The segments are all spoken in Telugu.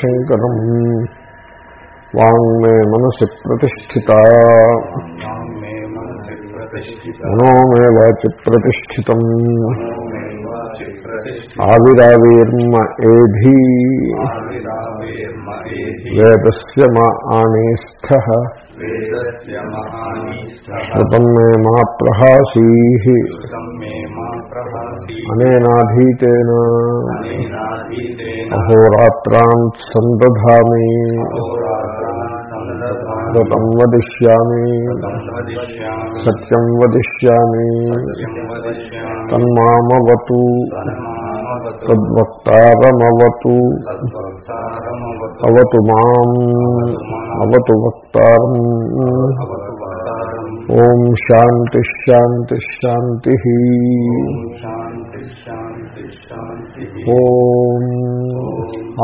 శంకరం వాంగ్మే మనసి ప్రతిష్ఠిత మనోమే వాచి ప్రతిష్ఠితం ఆవిరావిర్మ ఏధీ వేదస్య మా ఆనేస్థ స్మృతం మే మా ప్రహాసీ అనేనాధీతేన అహోరాత్రాన్ సందధామి వ్రతం వదిష్యామి సత్యం వదిష్యామి తన్మామవతు తద్వక్తారమవతు అవతు మాం అవతు వక్తారం ఓం శాంతి శాంతి శాంతి ఓం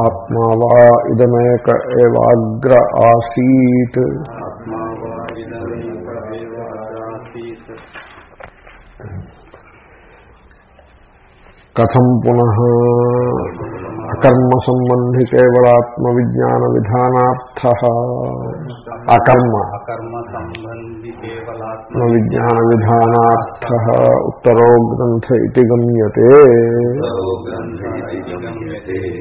ఆత్మా వా ఇదమేక ఏవాగ్ర ఆసీత్ కథం పునః అకర్మసంబంధి కేవలాత్మ విజ్ఞాన విధానార్థ అకర్మ. ఆత్మ విజ్ఞాన విధానార్థ ఉత్తరో గ్రంథ ఇది గమ్యతే.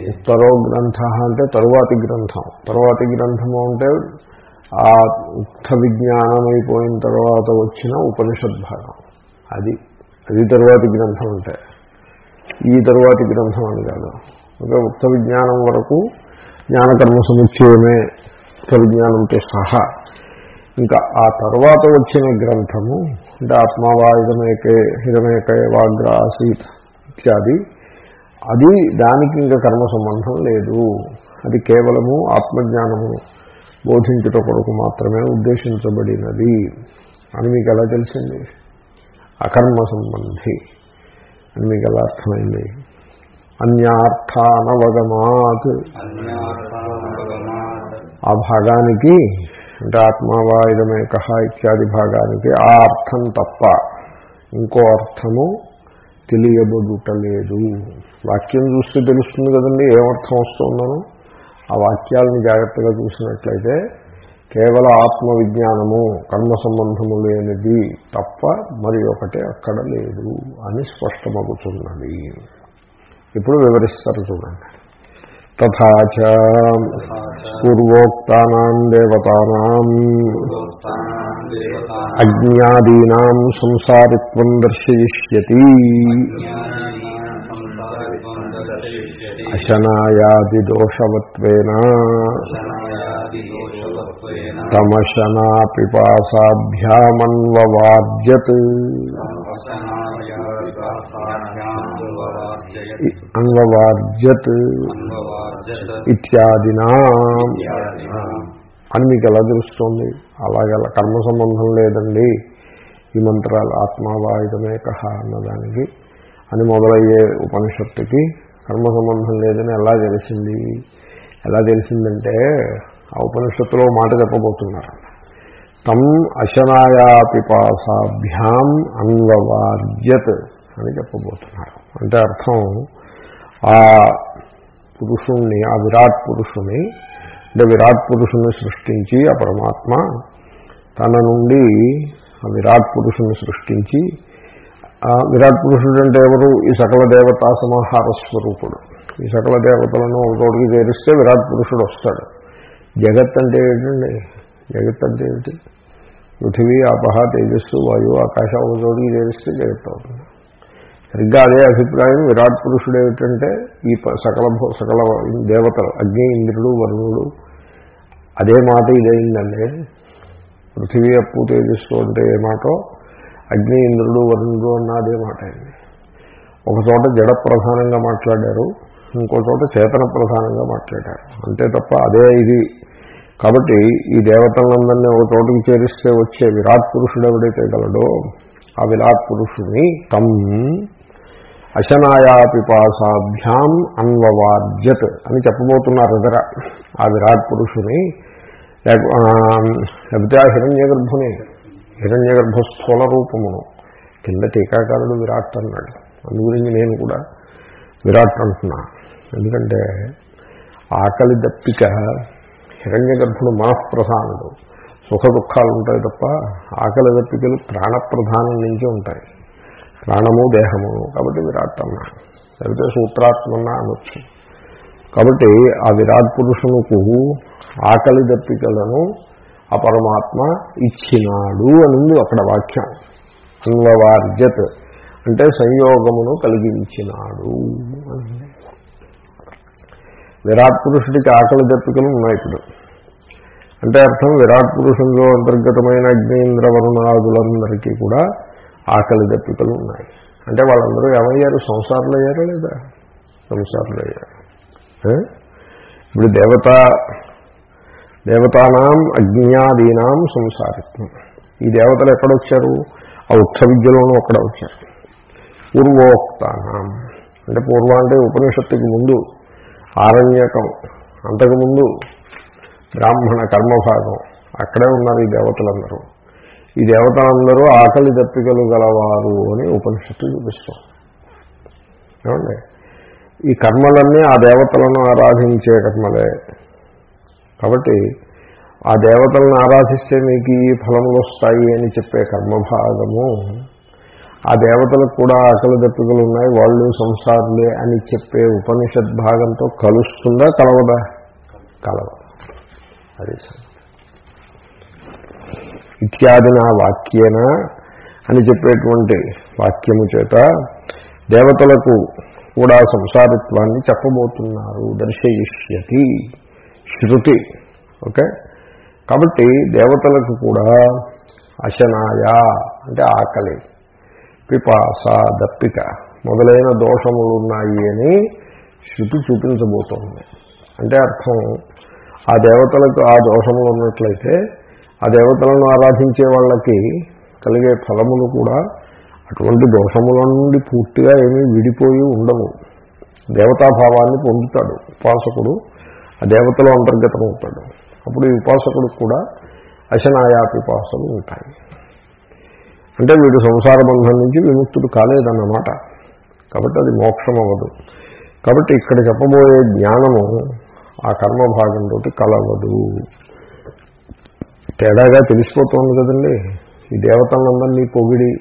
ఉత్తరో గ్రంథ అంటే తరువాతి గ్రంథం. తరువాతి గ్రంథము అంటే ఆ ఉత్త విజ్ఞానం తర్వాత వచ్చిన ఉపనిషద్ అది అది తరువాతి గ్రంథం అంటే. ఈ తరువాతి గ్రంథం అని కాదు. ఇంకా ఉక్త విజ్ఞానం వరకు జ్ఞానకర్మ సముచ్చయమే ఉక్త విజ్ఞానంతో సహా. ఇంకా ఆ తర్వాత వచ్చిన గ్రంథము అంటే ఆత్మవా ఇదమేకే హిరమేకే వాగ్ర ఆసీత్ ఇత్యాది అది దానికి ఇంకా కర్మ సంబంధం లేదు. అది కేవలము ఆత్మజ్ఞానము బోధించుట కొరకు మాత్రమే ఉద్దేశించబడినది అని మీకు ఎలా తెలిసింది? అకర్మ సంబంధి అని మీకు ఎలా అర్థమైంది? అన్యార్థానవగమాత్. ఆ భాగానికి అంటే ఆత్మావాయుధమేక ఇత్యాది భాగానికి ఆ అర్థం తప్ప ఇంకో అర్థము తెలియబడుటలేదు. వాక్యం చూస్తే తెలుస్తుంది కదండి ఏమర్థం వస్తుందనో? ఆ వాక్యాలను జాగ్రత్తగా చూసినట్లయితే కేవలం ఆత్మ విజ్ఞానము కర్మ సంబంధము లేనిది తప్ప మరి ఒకటే అక్కడ లేదు అని స్పష్టమవుతున్నది ఇప్పుడు వివరిస్తారు చూడండి. తథా పూర్వోక్తానాం దేవతానాం అజ్ఞాదీనాం సంసారిత్వం దర్శయిష్యతి. అశనాయాదిదోషవత్వేన తమశనా పిపాసాభ్యామన్వవాద్యత్ అంగవార్జత్ ఇత్యాదినా. అని మీకు ఎలా తెలుస్తోంది? అలాగే కర్మ సంబంధం లేదండి. ఈ మంత్రాలు ఆత్మావాయుధమే కహ అన్నదానికి. అని మొదలయ్యే ఉపనిషత్తుకి కర్మ సంబంధం లేదని ఎలా తెలిసింది? ఎలా తెలిసిందంటే ఆ ఉపనిషత్తులో మాట చెప్పబోతున్నారు. తమ్ అశనాయా పిపాసాభ్యాం అన్వవార్యత్ అని చెప్పబోతున్నారు. అంటే అర్థం ఆ పురుషుణ్ణి ఆ విరాట్ పురుషుని అంటే విరాట్ పురుషుని సృష్టించి ఆ పరమాత్మ తన నుండి ఆ విరాట్ పురుషుని సృష్టించి ఆ విరాట్ పురుషుడు అంటే ఎవరు? ఈ సకల దేవతా సమాహార స్వరూపుడు. ఈ సకల దేవతలను ఒక చేరిస్తే విరాట్ పురుషుడు వస్తాడు. జగత్ అంటే ఏంటండి? జగత్ అంటే ఏంటి పృథివీ ఆపహ తేజస్సు వాయువు ఆకాశం ఒక చేరిస్తే జగత్ అవుతుంది. సరిగ్గా అదే అభిప్రాయం విరాట్ పురుషుడు ఏమిటంటే ఈ ప- సకల సకల దేవతలు అగ్ని ఇంద్రుడు వరుణుడు అదే మాట ఇదైందండి. పృథివీ అప్పు తేజస్సు అంటే ఏ మాటో అగ్ని ఇంద్రుడు వరుణుడు అన్న అదే మాట అయింది ఒక చోట జడ ప్రధానంగా మాట్లాడారు ఇంకో చోట చేతన ప్రధానంగా మాట్లాడారు. అంతే తప్ప అదే ఇది. కాబట్టి ఈ దేవతలందరినీ ఒక చోటుకి చేరిస్తే వచ్చే విరాట్ పురుషుడు ఎవడైతే గలడో ఆ విరాట్ పురుషుని తమ్ అశనాయా పిపాసాభ్యాం అన్వవార్జత్ అని చెప్పబోతున్నారు ఎదర ఆ విరాట్ పురుషుని. లేకపోతే ఆ హిరణ్య గర్భుని హిరణ్య గర్భ స్థూల రూపమును. కింద టీకాకారుడు విరాట్ అన్నాడు. అందు గురించి నేను కూడా విరాట్ అంటున్నా. ఎందుకంటే ఆకలి దప్పిక హిరణ్య గర్భుడు మనఃప్రధానుడు. సుఖ దుఃఖాలు ఉంటాయి తప్ప ఆకలి దప్పికలు ప్రాణప్రధానం నుంచి ఉంటాయి. ప్రాణము దేహము కాబట్టి విరాట్ అన్నా. లేకపోతే సూత్రాత్మన్నా అనొచ్చు. కాబట్టి ఆ విరాట్ పురుషునికి ఆకలి దప్పికలను ఆ పరమాత్మ ఇచ్చినాడు అనింది అక్కడ వాక్యం. అన్వవార్జత్ అంటే సంయోగమును కలిగించినాడు అని విరాట్ పురుషుడికి ఆకలి దప్పికలు ఉన్నాయి ఇప్పుడు. అంటే అర్థం విరాట్ పురుషుల్లో అంతర్గతమైన అగ్నేంద్ర వరుణాదులందరికీ కూడా ఆకలి దప్పికలు ఉన్నాయి. అంటే వాళ్ళందరూ ఏమయ్యారు? సంసారులు అయ్యారా లేదా? సంసారులు అయ్యారు ఇప్పుడు దేవత దేవతానాం అజ్ఞాదీనాం సంసారత్వం. ఈ దేవతలు ఎక్కడొచ్చారు? ఆ ఉత్స విద్యలోనూ అక్కడ వచ్చారు. పూర్వోక్తానాం. అంటే పూర్వ అంటే ఉపనిషత్తుకి ముందు ఆరణ్యకం అంతకుముందు బ్రాహ్మణ కర్మభాగం అక్కడే ఉన్నారు ఈ దేవతలందరూ. ఈ దేవతలందరూ ఆకలి దప్పికలు గలవారు అని ఉపనిషత్తు చూపిస్తాం ఏమండి? ఈ కర్మలన్నీ ఆ దేవతలను ఆరాధించే కర్మలే. కాబట్టి ఆ దేవతలను ఆరాధిస్తే మీకు ఈ ఫలములు వస్తాయి అని చెప్పే కర్మభాగము. ఆ దేవతలకు కూడా ఆకలి దప్పికలు ఉన్నాయి వాళ్ళు సంసారులే అని చెప్పే ఉపనిషద్ భాగంతో కలుస్తుందా కలవదా? కలవ అది సార్. ఇత్యాది నా వాక్యేన అని చెప్పేటువంటి వాక్యము చేత దేవతలకు కూడా సంసారిత్వాన్ని చెప్పబోతున్నారు. దర్శయిష్యతి. శృతి. ఓకే? కాబట్టి దేవతలకు కూడా అశనాయ అంటే ఆకలి పిపాస దప్పిక మొదలైన దోషములు ఉన్నాయి అని శృతి చూపించబోతోంది. అంటే అర్థం ఆ దేవతలకు ఆ దోషములు ఉన్నట్లయితే ఆ దేవతలను ఆరాధించే వాళ్ళకి కలిగే ఫలములు కూడా అటువంటి దోషముల నుండి పూర్తిగా ఏమీ విడిపోయి ఉండవు. దేవతాభావాన్ని పొందుతాడు ఉపాసకుడు ఆ దేవతలో అంతర్గతమవుతాడు. అప్పుడు ఈ ఉపాసకుడు కూడా అశనాయాపిపాసలు ఉంటాయి. అంటే వీడు సంసార బంధం నుంచి విముక్తుడు కాలేదన్నమాట. కాబట్టి అది మోక్షం అవ్వదు కాబట్టి ఇక్కడ చెప్పబోయే జ్ఞానము ఆ కర్మభాగంతో కలవదు. తేడాగా తెలిసిపోతుంది కదండి. ఈ దేవతలందరినీ పొగిడి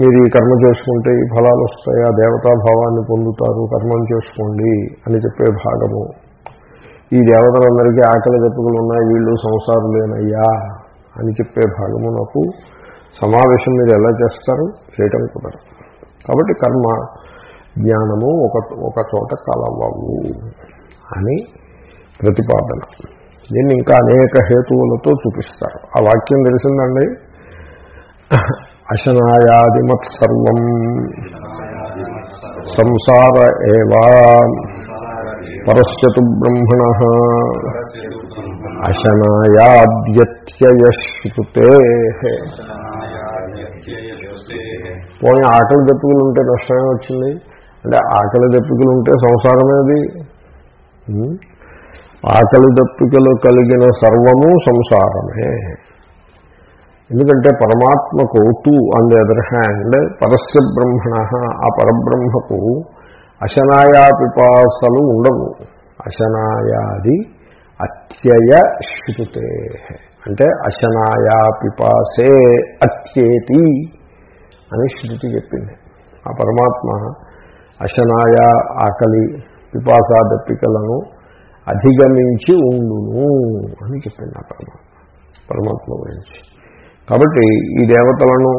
మీరు ఈ కర్మ చేసుకుంటే ఈ ఫలాలు వస్తాయి ఆ దేవతాభావాన్ని పొందుతారు కర్మం చేసుకోండి అని చెప్పే భాగము. ఈ దేవతలందరికీ ఆకలి దెబ్బలు ఉన్నాయి వీళ్ళు సంసారులేనయ్యా అని చెప్పే భాగము నాకు. సమావేశం మీరు ఎలా చేస్తారు? చేయటం కుదరదు. కాబట్టి కర్మ జ్ఞానము ఒక ఒక చోట కలవవు అని ప్రతిపాదన. దీన్ని ఇంకా అనేక హేతువులతో చూపిస్తారు. ఆ వాక్యం తెలిసిందండి? అశనాయాదిమత్ సర్వం సంసార ఏవా పరస్యతు బ్రహ్మణ. అశనాయాద్యత్యయశ్రుతే. పోనీ ఆకలి దెప్పుకులు ఉంటే నష్టమే వచ్చింది? అంటే ఆకలి దెప్పుకులు ఉంటే సంసారమేది ఆకలి దప్పికలు కలిగిన సర్వము సంసారమే. ఎందుకంటే పరమాత్మకు to on the other hand పరస్య బ్రహ్మణ ఆ పరబ్రహ్మకు అశనాయా పిపాసలు ఉండవు. అశనాయాది అత్యయ శృతే. అంటే అశనాయా పిపాసే అత్యేతి అని శృతి చెప్పింది. ఆ పరమాత్మ అశనాయ ఆకలి పిపాసా దప్పికలను అధిగమించి ఉండును అని చెప్పింది ఆ పరమాత్మ పరమాత్మ గురించి. కాబట్టి ఈ దేవతలను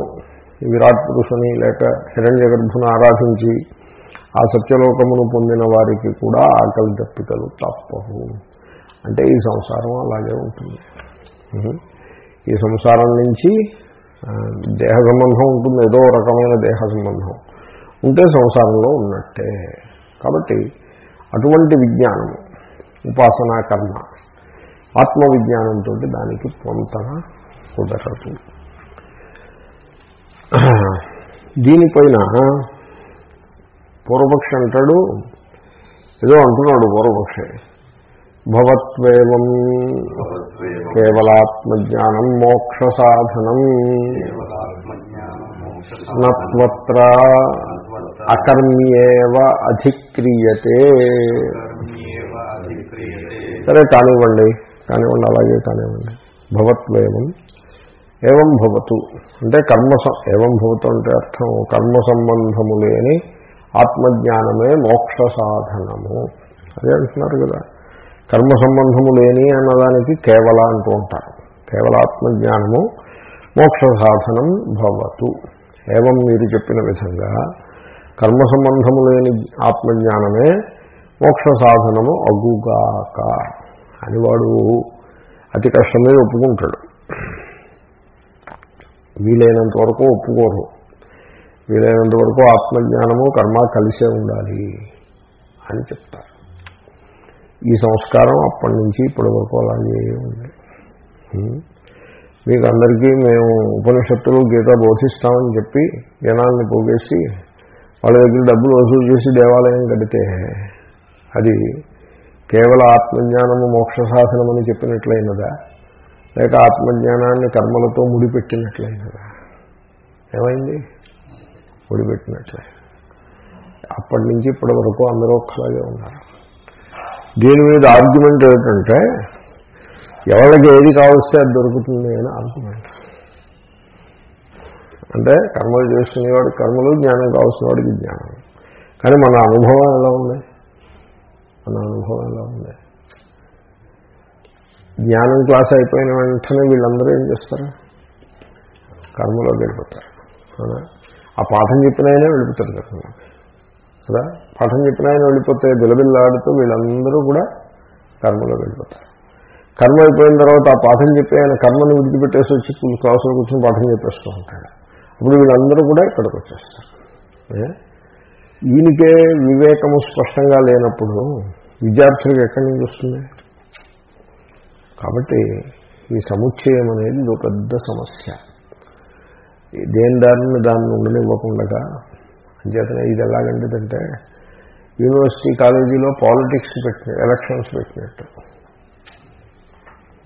విరాట్ పురుషుని లేక హిరణ్య గర్భును ఆరాధించి ఆ సత్యలోకమును పొందిన వారికి కూడా ఆకలి దప్పికలు తప్పవు. అంటే ఈ సంసారం అలాగే ఉంటుంది. ఈ సంసారం నుంచి దేహ సంబంధం ఉంటుంది ఏదో రకమైన దేహ సంబంధం. ఉంటే సంసారంలో ఉన్నట్టే. కాబట్టి అటువంటి విజ్ఞానము ఉపాసనా కర్మ. ఆత్మవిజ్ఞానంతో దానికి పొంతన కుదరదు. దీనిపైన పూర్వపక్షి అంటాడు ఏదో అంటున్నాడు పూర్వపక్షి. భవత్వేవం కేవలాత్మజ్ఞానం మోక్ష సాధనం నత్వత్ర అకర్మ్యేవ అధిక్రియతే. సరే కానివ్వండి. కానివ్వండి అలాగే కానివ్వండి. భవత్వేవం. ఏవం భవతు. అంటే కర్మ సం- ఏవం భవతు అంటే అర్థం. కర్మ సంబంధము లేని ఆత్మజ్ఞానమే మోక్ష సాధనము అదే అంటున్నారు కదా. కర్మ సంబంధము లేని అన్నదానికి కేవల అంటూ ఉంటారు. కేవల ఆత్మజ్ఞానము మోక్ష సాధనం భవతు. ఏవం మీరు చెప్పిన విధంగా కర్మ సంబంధము లేని ఆత్మజ్ఞానమే మోక్ష సాధనము అగుగాక అని వాడు అతి కష్టం మీద ఒప్పుకుంటాడు. వీలైనంత వరకు ఒప్పుకోరు. వీలైనంత వరకు ఆత్మజ్ఞానము కర్మ కలిసే ఉండాలి అని చెప్తారు. ఈ సంస్కారం అప్పటి నుంచి ఇప్పటి వరకు అలాగే ఉంది. మీకు అందరికీ మేము ఉపనిషత్తులు గీత బోధిస్తామని చెప్పి జనాల్ని పోగేసి వాళ్ళ దగ్గర డబ్బులు వసూలు చేసి దేవాలయం కడితే అది కేవల ఆత్మజ్ఞానము మోక్ష సాధనమని చెప్పినట్లయినదా? లేక ఆత్మజ్ఞానాన్ని కర్మలతో ముడిపెట్టినట్లయినదా? ఏమైంది? ముడిపెట్టినట్లే. అప్పటి నుంచి ఇప్పటి వరకు అందరూ ఒక్కలాగే ఉన్నారు. దీని మీద ఆర్గ్యుమెంట్ ఏమిటంటే ఎవరికి ఏది కావలిస్తే అది దొరుకుతుంది అని ఆర్గ్యుమెంట్ అంటే కర్మలు చేస్తున్నవాడికి కర్మలు జ్ఞానం కావాల్సిన వాడికి జ్ఞానం. కానీ మన అనుభవం ఎలా ఉంది మన అనుభవం ఎలా ఉంది. జ్ఞానం క్లాస్ అయిపోయిన వెంటనే వీళ్ళందరూ ఏం చేస్తారు? కర్మలో వెళ్ళిపోతారు. అవునా? ఆ పాఠం చెప్పిన ఆయనే వెళ్ళిపోతారు కర్మలోకి. కదా? పాఠం చెప్పిన ఆయన వెళ్ళిపోతే బిలబిల్లాడుతూ వీళ్ళందరూ కూడా కర్మలో వెళ్ళిపోతారు. కర్మ అయిపోయిన తర్వాత ఆ పాఠం చెప్పి ఆయన కర్మను విడిచిపెట్టేసి వచ్చి క్లాసులో కూర్చొని పాఠం చెప్పేస్తూ ఉంటాడు. అప్పుడు వీళ్ళందరూ కూడా ఇక్కడికి వచ్చేస్తారు. ఈయనకే వివేకము స్పష్టంగా లేనప్పుడు విద్యార్థులకు ఎక్కడి నుంచి వస్తుంది? కాబట్టి ఈ సముచ్చయం అనేది ఒక పెద్ద సమస్య. దేని దారిని దాన్ని ఉండనివ్వకుండా అంచేతనే ఇది ఎలాగంటిదంటే యూనివర్సిటీ కాలేజీలో పాలిటిక్స్ పెట్టిన ఎలక్షన్స్ పెట్టినట్టు.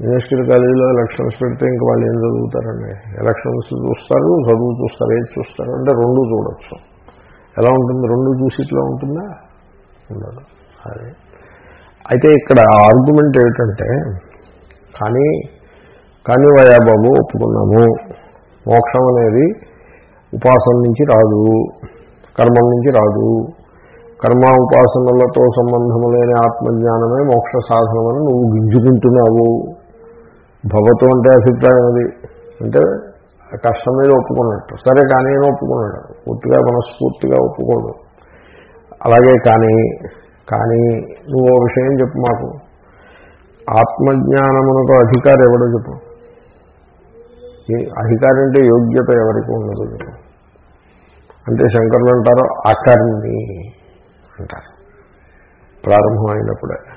యూనివర్సిటీ కాలేజీలో ఎలక్షన్స్ పెడితే ఇంకా వాళ్ళు ఏం చదువుతారండి? ఎలక్షన్స్ చూస్తారు చదువు చూస్తారు ఏది చూస్తారు? అంటే రెండు చూడొచ్చు. ఎలా ఉంటుంది? రెండు చూసిట్లో ఉంటుందా? ఉండదు. అదే. అయితే ఇక్కడ ఆర్గ్యుమెంట్ ఏమిటంటే కానీ కానీ వయాబాబు ఒప్పుకున్నాము. మోక్షం అనేది ఉపాసన నుంచి రాదు. కర్మం నుంచి రాదు. కర్మ ఉపాసనలతో సంబంధము లేని ఆత్మజ్ఞానమే మోక్ష సాధనమని నువ్వు గింజుకుంటున్నావు. భవతం అంటే అభిప్రాయం అది. అంటే కష్టం మీద ఒప్పుకున్నట్టు. సరే కానీ ఒప్పుకున్నాడు? పూర్తిగా మనస్ఫూర్తిగా ఒప్పుకోడు. అలాగే కానీ కానీ నువ్వు ఓ విషయం చెప్పు మాకు. ఆత్మజ్ఞానమునకు అధికారి ఎవడో చెప్పు. అధికారి అంటే యోగ్యత ఎవరికి ఉండదు చెప్పు. అంటే శంకరులు అంటారు అకర్మి అంటారు. ప్రారంభమైనప్పుడే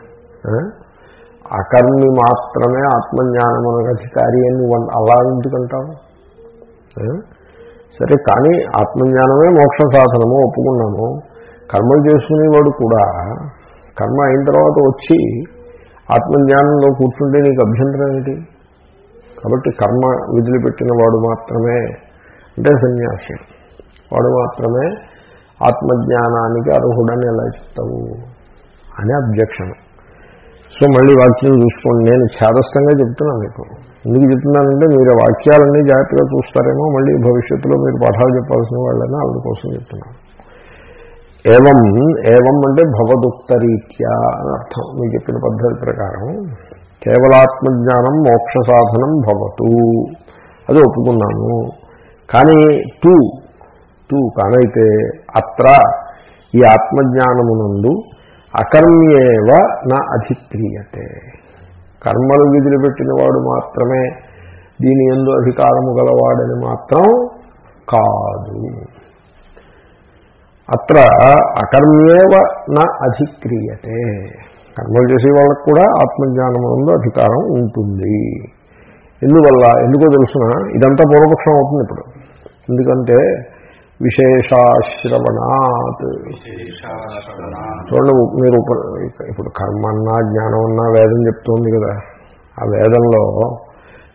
అకర్మి మాత్రమే ఆత్మజ్ఞానమునకు అధికారి అని నువ్వు అన్- అలా సరే కానీ ఆత్మజ్ఞానమే మోక్ష సాధనము ఒప్పుకున్నాము కర్మలు చేసుకునేవాడు కూడా కర్మ అయిన తర్వాత వచ్చి ఆత్మజ్ఞానంలో కూర్చుంటే నీకు అభ్యంతరం ఏంటి? కాబట్టి కర్మ విధులుపెట్టిన వాడు మాత్రమే అంటే సన్యాసి. వాడు మాత్రమే ఆత్మజ్ఞానానికి అర్హుడని ఎలా చెప్తావు? అనే అబ్జెక్షన్. సో మళ్ళీ వాక్యం చూసుకోండి. నేను ఛాదస్థంగా చెప్తున్నాను మీకు. ఎందుకు చెప్తున్నానంటే మీరు వాక్యాలన్నీ జాగ్రత్తగా చూస్తారేమో మళ్ళీ భవిష్యత్తులో మీరు పాఠాలు చెప్పాల్సిన వాళ్ళని ఆవిడ కోసం చెప్తున్నాను. ఏవం ఏవం అంటే భవదుక్తరీత్యా అని అర్థం. మీరు చెప్పిన పద్ధతి ప్రకారం కేవలాత్మజ్ఞానం మోక్ష సాధనం భవతు. అది ఒప్పుకున్నాను. కానీ టూ టూ కానైతే అత్ర ఈ ఆత్మజ్ఞానమునందు అకర్మ్యేవ నా అధిక్రియతే. కర్మలు విధులు పెట్టిన వాడు మాత్రమే దీని ఎందు అధికారము గలవాడని మాత్రం కాదు. అత్ర అకర్మేవ నా అధిక్రియతే. కర్మలు చేసే వాళ్ళకు కూడా ఆత్మజ్ఞానమునందు అధికారం ఉంటుంది. ఎందువల్ల? ఎందుకో తెలుసిన? ఇదంతా పూర్వపక్షం అవుతుంది ఇప్పుడు. ఎందుకంటే విశేషాశ్రవణాత్. చూడండి మీరు ఇప్పుడు కర్మ అన్నా జ్ఞానం అన్నా వేదం చెప్తోంది కదా. ఆ వేదంలో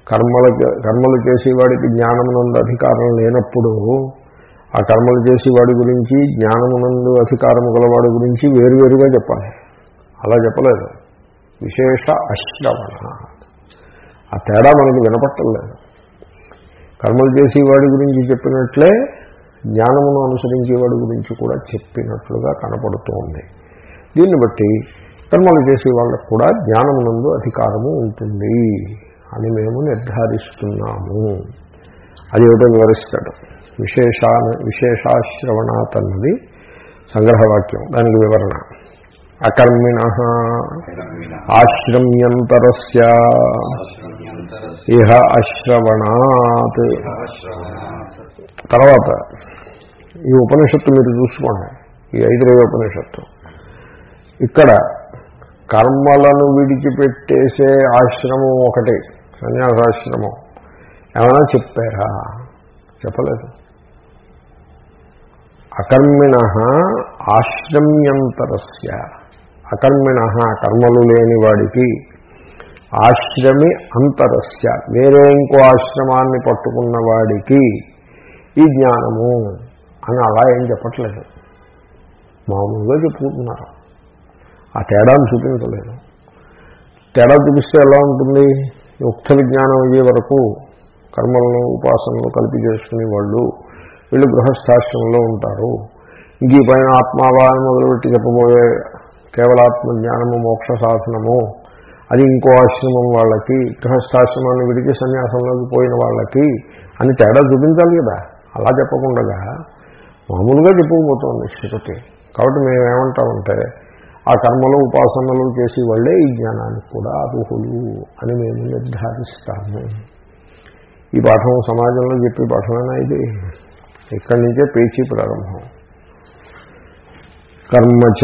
కర్మలకి కర్మలు చేసేవాడికి జ్ఞానమునందు అధికారం లేనప్పుడు ఆ కర్మలు చేసేవాడి గురించి జ్ఞానమునందు అధికారము గలవాడి గురించి వేరువేరుగా చెప్పాలి. అలా చెప్పలేదు. విశేష అశ్రవణ ఆ తేడా మనకి వినపట్టలేదు. కర్మలు చేసేవాడి గురించి చెప్పినట్లే జ్ఞానమును అనుసరించేవాడి గురించి కూడా చెప్పినట్లుగా కనపడుతోంది దీన్ని బట్టి కర్మలు చేసే వాళ్ళకు కూడా జ్ఞానమునందు అధికారము ఉంటుంది అని మేము నిర్ధారిస్తున్నాము. అది ఏమిటో వివరిస్తాడు. విశేషా విశేషాశ్రవణాత్ అన్నది సంగ్రహవాక్యం. దానికి వివరణ. అకర్మిణ. ఆశ్రమ్యంతరస్య. ఇహ అశ్రవణాత్. తర్వాత ఈ ఉపనిషత్తు మీరు చూసుకోండి. ఈ ఐదవ ఉపనిషత్తు. ఇక్కడ కర్మలను విడిచిపెట్టేసే ఆశ్రమం ఒకటి సన్యాసాశ్రమం. ఏమైనా చెప్పారా? చెప్పలేదు. అకర్మిణ ఆశ్రమ్యంతరస్య. అకర్మిణ కర్మలు లేని వాడికి ఆశ్రమి అంతరస్య. వేరే ఇంకో ఆశ్రమాన్ని పట్టుకున్న వాడికి ఈ జ్ఞానము అని అలా ఏం చెప్పట్లేదు. మామూలుగా చెప్పుకుంటున్నారు. ఆ తేడాను చూపించలేదు. తేడా చూపిస్తే ఎలా ఉంటుంది? ఉక్త విజ్ఞానం అయ్యే వరకు కర్మలను ఉపాసనలు కలిపి చేసుకునే వాళ్ళు వీళ్ళు గృహస్థాశ్రమంలో ఉంటారు. ఇంక ఈ పైన ఆత్మావాన్ని మొదలుపెట్టి చెప్పబోయే కేవలాత్మ జ్ఞానము మోక్ష సాధనము అది ఇంకో ఆశ్రమం వాళ్ళకి గృహస్థాశ్రమాన్ని విడిచి సన్యాసంలోకి పోయిన వాళ్ళకి అని తేడా చూపించాలి కదా. అలా చెప్పకుండా మామూలుగా చెప్పుకుపోతుంది శృతి. కాబట్టి మేమేమంటామంటే ఆ కర్మలు ఉపాసనలు చేసి వాళ్ళే ఈ జ్ఞానానికి కూడా అర్హులు అని మేము నిర్ధారిస్తాము. ఈ పాఠం సమాజంలో చెప్పే పాఠమేనా ఇది? ఇక్కడి నుంచే పేచీ ప్రారంభం. కర్మచ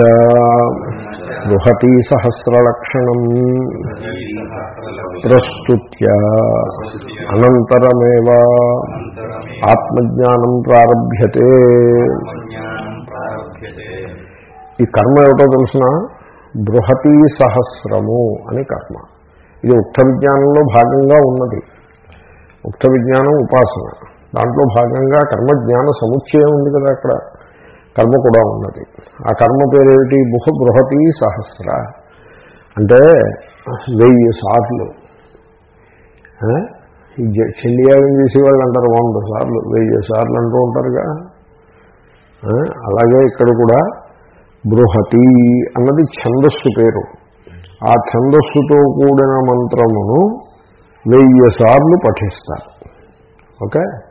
బృహతీ సహస్రలక్షణం ప్రస్తుత్య అనంతరమేవ ఆత్మజ్ఞానం ప్రారభ్యతే. ఈ కర్మ ఏమిటో తెలిసిన? బృహతీ సహస్రము అని కర్మ. ఇది ఉక్త విజ్ఞానంలో భాగంగా ఉన్నది. ఉక్త విజ్ఞానం ఉపాసన. దాంట్లో భాగంగా కర్మ జ్ఞాన సముచ్చయం ఉంది కదా అక్కడ. కర్మ కూడా ఉన్నది. ఆ కర్మ పేరేమిటి? బుహ బృహతి సహస్ర. అంటే వెయ్యి సార్లు. ఆ? చేసేవాళ్ళు అంటారు వంద సార్లు వెయ్యి సార్లు అంటూ ఉంటారుగా. అలాగే ఇక్కడ కూడా బృహతి అన్నది ఛందస్సు పేరు. ఆ ఛందస్సుతో కూడిన మంత్రమును వెయ్యి సార్లు పఠిస్తారు. ఓకే?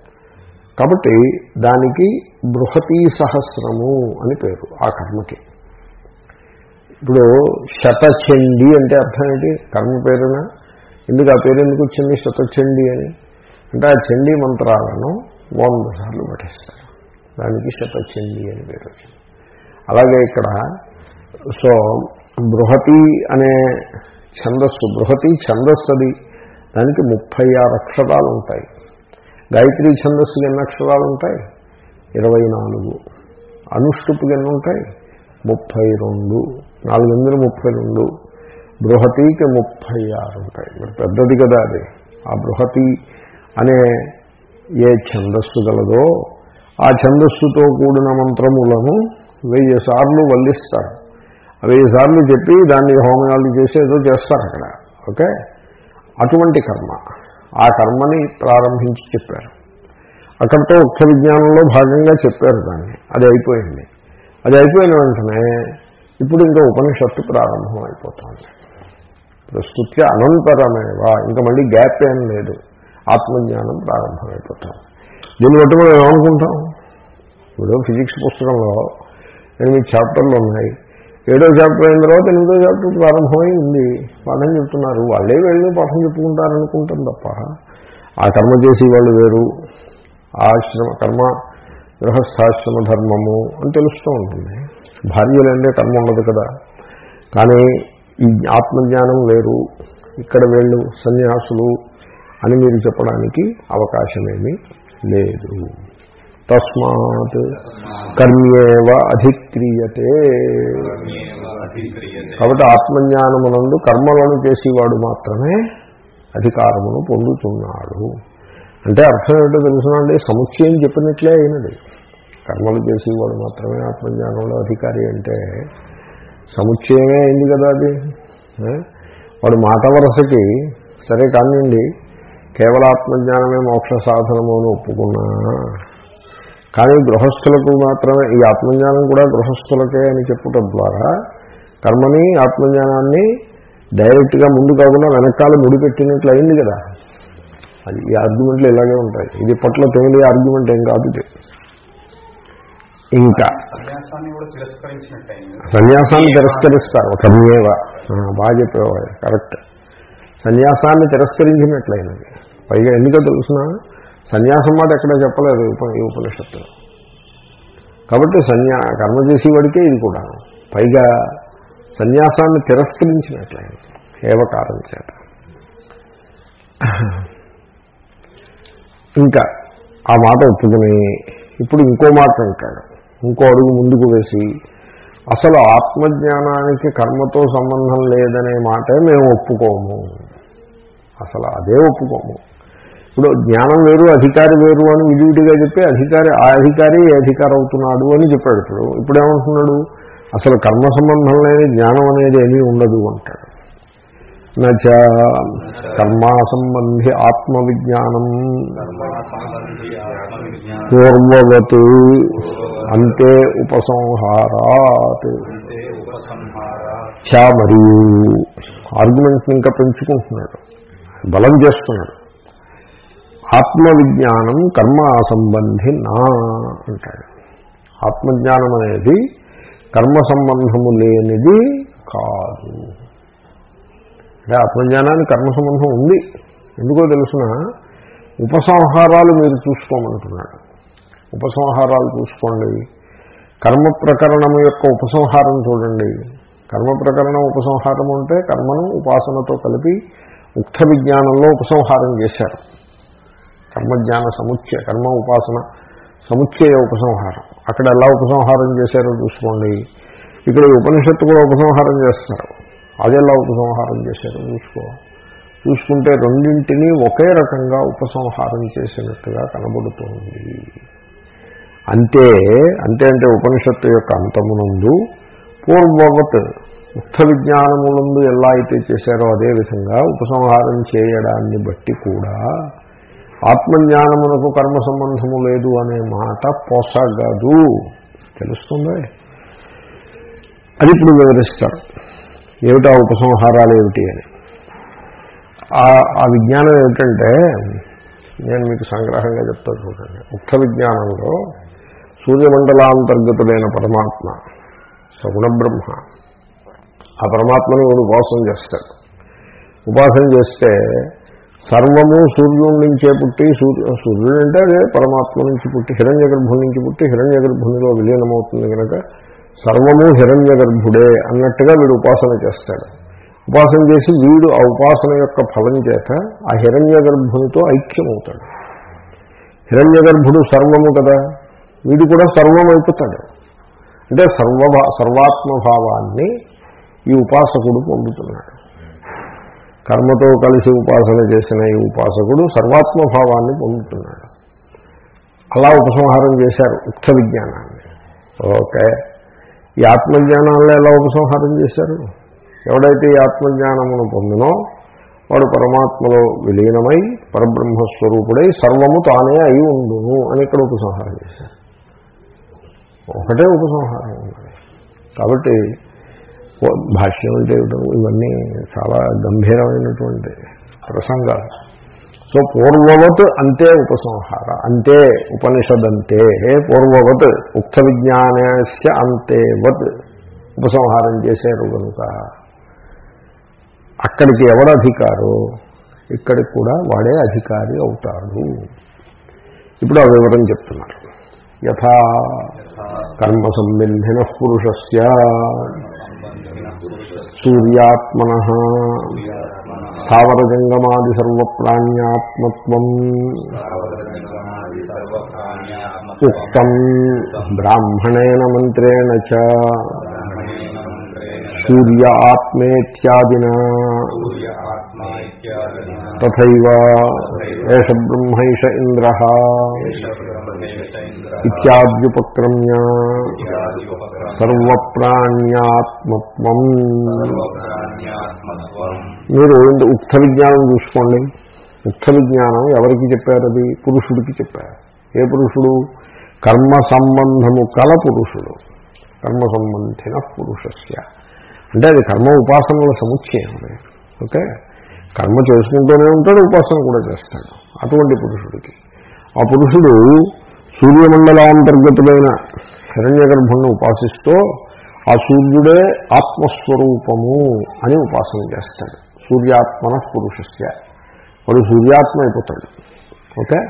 కాబట్టి దానికి బృహతీ సహస్రము అని పేరు ఆ కర్మకి. ఇప్పుడు శతచండి అంటే అర్థం ఏంటి? కర్మ పేరున? ఎందుకు ఆ పేరు ఎందుకు వచ్చింది శతచండి అని? అంటే ఆ చండీ మంత్రాలను వంద సార్లు పఠిస్తారు. దానికి శతచండి అని పేరు వచ్చింది. అలాగే ఇక్కడ సో బృహతి అనే ఛందస్సు బృహతి ఛందస్సు అది. దానికి ముప్పై ఆరు అక్షరాలు ఉంటాయి. గాయత్రి ఛందస్సుకి ఎన్ని అక్షరాలు ఉంటాయి? ఇరవై నాలుగు. అనుష్టుపుకి ఎన్ని ఉంటాయి ముప్పై రెండు. నాలుగు వందల ముప్పై రెండు. బృహతీకి ముప్పై ఆరు ఉంటాయి. మరి పెద్దది కదా అది. ఆ బృహతి అనే ఏ ఛందస్సు గలదో ఆ ఛందస్సుతో కూడిన మంత్రములను వెయ్యి సార్లు వల్లిస్తారు. వెయ్యి సార్లు చెప్పి దాన్ని హోమయాలు చేసి ఏదో చేస్తారు అక్కడ. ఓకే? అటువంటి కర్మ. ఆ కర్మని ప్రారంభించి చెప్పారు. అక్కడితో ఉక్త విజ్ఞానంలో భాగంగా చెప్పారు దాన్ని. అది అయిపోయింది. అది అయిపోయిన వెంటనే ఇప్పుడు ఇంకా ఉపనిషత్తు ప్రారంభం అయిపోతుంది. ప్రస్తుత్య అనంతరమేవా. ఇంకా మళ్ళీ గ్యాప్ ఏం లేదు. ఆత్మజ్ఞానం ప్రారంభమైపోతాం దీన్ని బట్టి మనం ఏమనుకుంటాం? ఇప్పుడు ఫిజిక్స్ పుస్తకంలో ఎనిమిది చాప్టర్లు ఉన్నాయి. ఏడో చాప్టర్ అయిన తర్వాత ఎనిమిదో చాప్టర్ ప్రారంభమై ఉంది పాఠం చెప్తున్నారు? వాళ్ళే వెళ్ళి పాఠం చెప్పుకుంటారనుకుంటాం తప్ప ఆ కర్మ చేసి వాళ్ళు వేరు. ఆశ్రమ కర్మ గృహస్థాశ్రమ ధర్మము అని తెలుస్తూ ఉంటుంది. భార్యలంటే కర్మ ఉండదు కదా. కానీ ఈ ఆత్మజ్ఞానం వేరు. ఇక్కడ వీళ్ళు సన్యాసులు అని మీరు చెప్పడానికి అవకాశమేమీ లేదు. తస్మాత్ కర్మ్యేవ అధిక్రియతే. కాబట్టి ఆత్మజ్ఞానమునందు కర్మలను చేసేవాడు మాత్రమే అధికారమును పొందుతున్నాడు. అంటే అర్థం ఏంటో తెలుసునండి సముచ్చయం చెప్పినట్లే అయినది. కర్మలు చేసేవాడు మాత్రమే ఆత్మజ్ఞానంలో అధికారి అంటే సముచ్చయమే అయింది కదా అది. వాడు మాట వరసకి సరే కానివ్వండి కేవల ఆత్మజ్ఞానమే మోక్ష సాధనము అని ఒప్పుకున్నా. కానీ గృహస్థులకు మాత్రమే ఈ ఆత్మజ్ఞానం కూడా గృహస్థులకే అని చెప్పుట ద్వారా కర్మని ఆత్మజ్ఞానాన్ని డైరెక్ట్గా ముందు కాకుండా వెనకాల ముడిపెట్టినట్లు అయింది కదా. అది ఈ ఆర్గ్యుమెంట్లు ఇలాగే ఉంటాయి. ఇది ఇప్పట్లో తెలియ ఆర్గ్యుమెంట్ ఏం కాదు ఇది. ఇంకా సన్యాసాన్ని తిరస్కరిస్తారు కర్మేవ బాగా చెప్పేవాడు కరెక్ట్. సన్యాసాన్ని తిరస్కరించినట్లయినది పైగా ఎందుకో తెలుసిన? సన్యాసం మాట ఎక్కడ చెప్పలేదు ఈ ఉపనిషత్తు. కాబట్టి సన్యా కర్మ చేసేవాడికే ఇది కూడా. పైగా సన్యాసాన్ని తిరస్కరించినట్లయింది ఏవకారం చేత. ఇంకా ఆ మాట ఒప్పుకుని ఇప్పుడు ఇంకో మాట అంటాడు. ఇంకో అడుగు ముందుకు వేసి అసలు ఆత్మజ్ఞానానికి కర్మతో సంబంధం లేదనే మాటే మేము ఒప్పుకోము. అసలు అదే ఒప్పుకోము. ఇప్పుడు జ్ఞానం వేరు అధికారి వేరు అని విడివిడిగా చెప్పి అధికారి ఆ అధికారి ఏ అధికారి అవుతున్నాడు అని చెప్పాడు. ఇప్పుడు ఇప్పుడు ఏమంటున్నాడు అసలు కర్మ సంబంధం లేని జ్ఞానం అనేది ఏమీ ఉండదు అంటాడు. నచ కర్మా సంబంధి ఆత్మవిజ్ఞానం సంబంధి పూర్వవత్ అంతే ఉపసంహారాత్ చా మరియు ఆర్గ్యుమెంట్ని ఇంకా పెంచుకుంటున్నాడు. బలం చేస్తున్నాడు. ఆత్మవిజ్ఞానం కర్మ సంబంధి నా అంటాడు. ఆత్మజ్ఞానం అనేది కర్మ సంబంధము లేనిది కాదు. అంటే ఆత్మజ్ఞానానికి కర్మ సంబంధం ఉంది. ఎందుకో తెలుసిన ఉపసంహారాలు మీరు చూసుకోమంటున్నాడు. ఉపసంహారాలు చూసుకోండి. కర్మ ప్రకరణము యొక్క ఉపసంహారం చూడండి. కర్మ ప్రకరణం ఉపసంహారం అంటే కర్మను ఉపాసనతో కలిపి ఉక్త విజ్ఞానంలో ఉపసంహారం చేశారు. కర్మజ్ఞాన సముచ్చయ కర్మ ఉపాసన సముచ్చయ ఉపసంహారం. అక్కడ ఎలా ఉపసంహారం చేశారో చూసుకోండి. ఇక్కడ ఉపనిషత్తు కూడా ఉపసంహారం చేస్తారు. అదేలా ఉపసంహారం చేశారో చూసుకో. చూసుకుంటే రెండింటినీ ఒకే రకంగా ఉపసంహారం చేసినట్టుగా కనబడుతోంది. అంతే అంతే అంటే ఉపనిషత్తు యొక్క అంతమునందు పూర్వవత్ ముక్త విజ్ఞానములందు ఎలా అయితే చేశారో అదేవిధంగా ఉపసంహారం చేయడాన్ని బట్టి కూడా ఆత్మజ్ఞానమునకు కర్మ సంబంధము లేదు అనే మాట పొసగదు. తెలుస్తుంది? అది ఇప్పుడు వివరిస్తారు. ఏమిటా ఉపసంహారాలు ఏమిటి అని. ఆ- ఆ విజ్ఞానం ఏమిటంటే నేను మీకు సంగ్రహంగా చెప్తా చూడండి. ముక్త విజ్ఞానంలో సూర్యమండలాంతర్గతుడైన పరమాత్మ సగుణ బ్రహ్మ. ఆ పరమాత్మను వాడు ఉపాసన చేస్తాడు? ఉపాసన చేస్తే సర్వము సూర్యుడి నుంచే పుట్టి సూర్యు సూర్యుడు అంటే అదే పరమాత్మ నుంచి పుట్టి హిరణ్య గర్భుడి నుంచి పుట్టి హిరణ్య గర్భునిలో విలీనమవుతుంది కనుక సర్వము హిరణ్య గర్భుడే అన్నట్టుగా వీడు ఉపాసన చేస్తాడు. ఉపాసన చేసి వీడు ఆ ఉపాసన యొక్క ఫలం చేత ఆ హిరణ్య గర్భునితో ఐక్యమవుతాడు. హిరణ్య గర్భుడు సర్వము కదా వీడు కూడా సర్వం అయిపోతాడు అంటే సర్వభా సర్వాత్మభావాన్ని ఈ ఉపాసకుడు పొందుతున్నాడు. కర్మతో కలిసి ఉపాసన చేసిన ఈ ఉపాసకుడు సర్వాత్మభావాన్ని పొందుతున్నాడు. అలా ఉపసంహారం చేశారు ఉక్త విజ్ఞానాన్ని. ఓకే. ఈ ఆత్మజ్ఞానాల్లో ఎలా ఉపసంహారం చేశారు? ఎవడైతే ఈ ఆత్మజ్ఞానమును పొందినో వాడు పరమాత్మలో విలీనమై పరబ్రహ్మస్వరూపుడై సర్వము తానే అయి ఉండును అని ఇక్కడ ఉపసంహారం చేశారు. ఒకటే ఉపసంహారం ఉన్నది కాబట్టి భాష్యం అంటే ఇవన్నీ చాలా గంభీరమైనటువంటి ప్రసంగాలు. సో పూర్వవత్ అంతే ఉపసంహార అంతే ఉపనిషదంతే పూర్వవత్ ఉక్త విజ్ఞానస్ అంతేవత్ ఉపసంహారం చేశారు కనుక అక్కడికి ఎవడు అధికారో ఇక్కడికి కూడా వాడే అధికారి అవుతాడు. ఇప్పుడు ఆ వివరం చెప్తున్నారు. యథా కర్మ సంబంధిన పురుషస్య. సూర్యాత్మన. స్థావర జంగమాది సర్వప్రాణ్యాత్మత్వం ఉక్తం. బ్రాహ్మణేన మంత్రేణ చ. సూర్య ఆత్మేత్యాదినా తథైవ ఏష బ్రహ్మైష ఇంద్ర. ఇత్యాద్యుపక్రమ్య. సర్వప్రాణ్యాత్మత్వం. మీరు ఉక్త విజ్ఞానం చూసుకోండి. ఉక్త విజ్ఞానం ఎవరికి చెప్పారు అది? పురుషుడికి చెప్పారు. ఏ పురుషుడు? కర్మ సంబంధము కల పురుషుడు. కర్మ సంబంధిన పురుషస్య. అంటే అది కర్మ ఉపాసనల సముచ్చయం ఓకే? కర్మ చేసుకుంటూనే ఉంటాడు ఉపాసన కూడా చేస్తాడు. అటువంటి పురుషుడికి. ఆ పురుషుడు సూర్యమండలాంతర్గతులైన హిరణ్య గర్భుణ్ణి ఉపాసిస్తూ ఆ సూర్యుడే ఆత్మస్వరూపము అని ఉపాసన చేస్తాడు. సూర్యాత్మన పురుషస్య. వాడు సూర్యాత్మ అయిపోతాడు. ఓకే?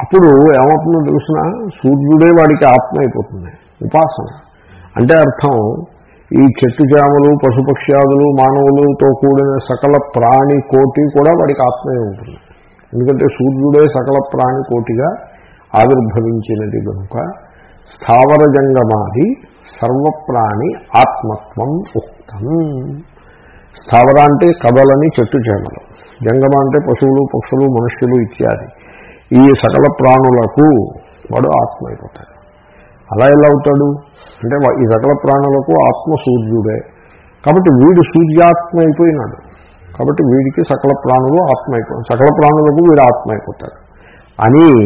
అప్పుడు ఏమవుతుందో తెలిసిన? సూర్యుడే వాడికి ఆత్మ అయిపోతుంది. ఉపాసన. అంటే అర్థం ఈ చెట్టు చేమలు పశుపక్ష్యాదులు మానవులతో కూడిన సకల ప్రాణి కోటి కూడా వాడికి ఆత్మయే ఉంటుంది. ఎందుకంటే సూర్యుడే సకల ప్రాణి కోటిగా ఆవిర్భవించినది కనుక స్థావర జంగమాది సర్వప్రాణి ఆత్మత్వం ఉక్తం. స్థావర అంటే కదలని చెట్టు చేమలు. జంగమ అంటే పశువులు పక్షులు మనుష్యులు ఇత్యాది. ఈ సకల ప్రాణులకు వాడు ఆత్మ అయిపోతాడు. అలా ఎలా అవుతాడు? అంటే ఈ సకల ప్రాణులకు ఆత్మ సూర్యుడే. కాబట్టి వీడు సూర్యాత్మ అయిపోయినాడు. కాబట్టి వీడికి సకల ప్రాణులు ఆత్మ అయిపోయి సకల ప్రాణులకు వీడు ఆత్మ అయిపోతాడు. అని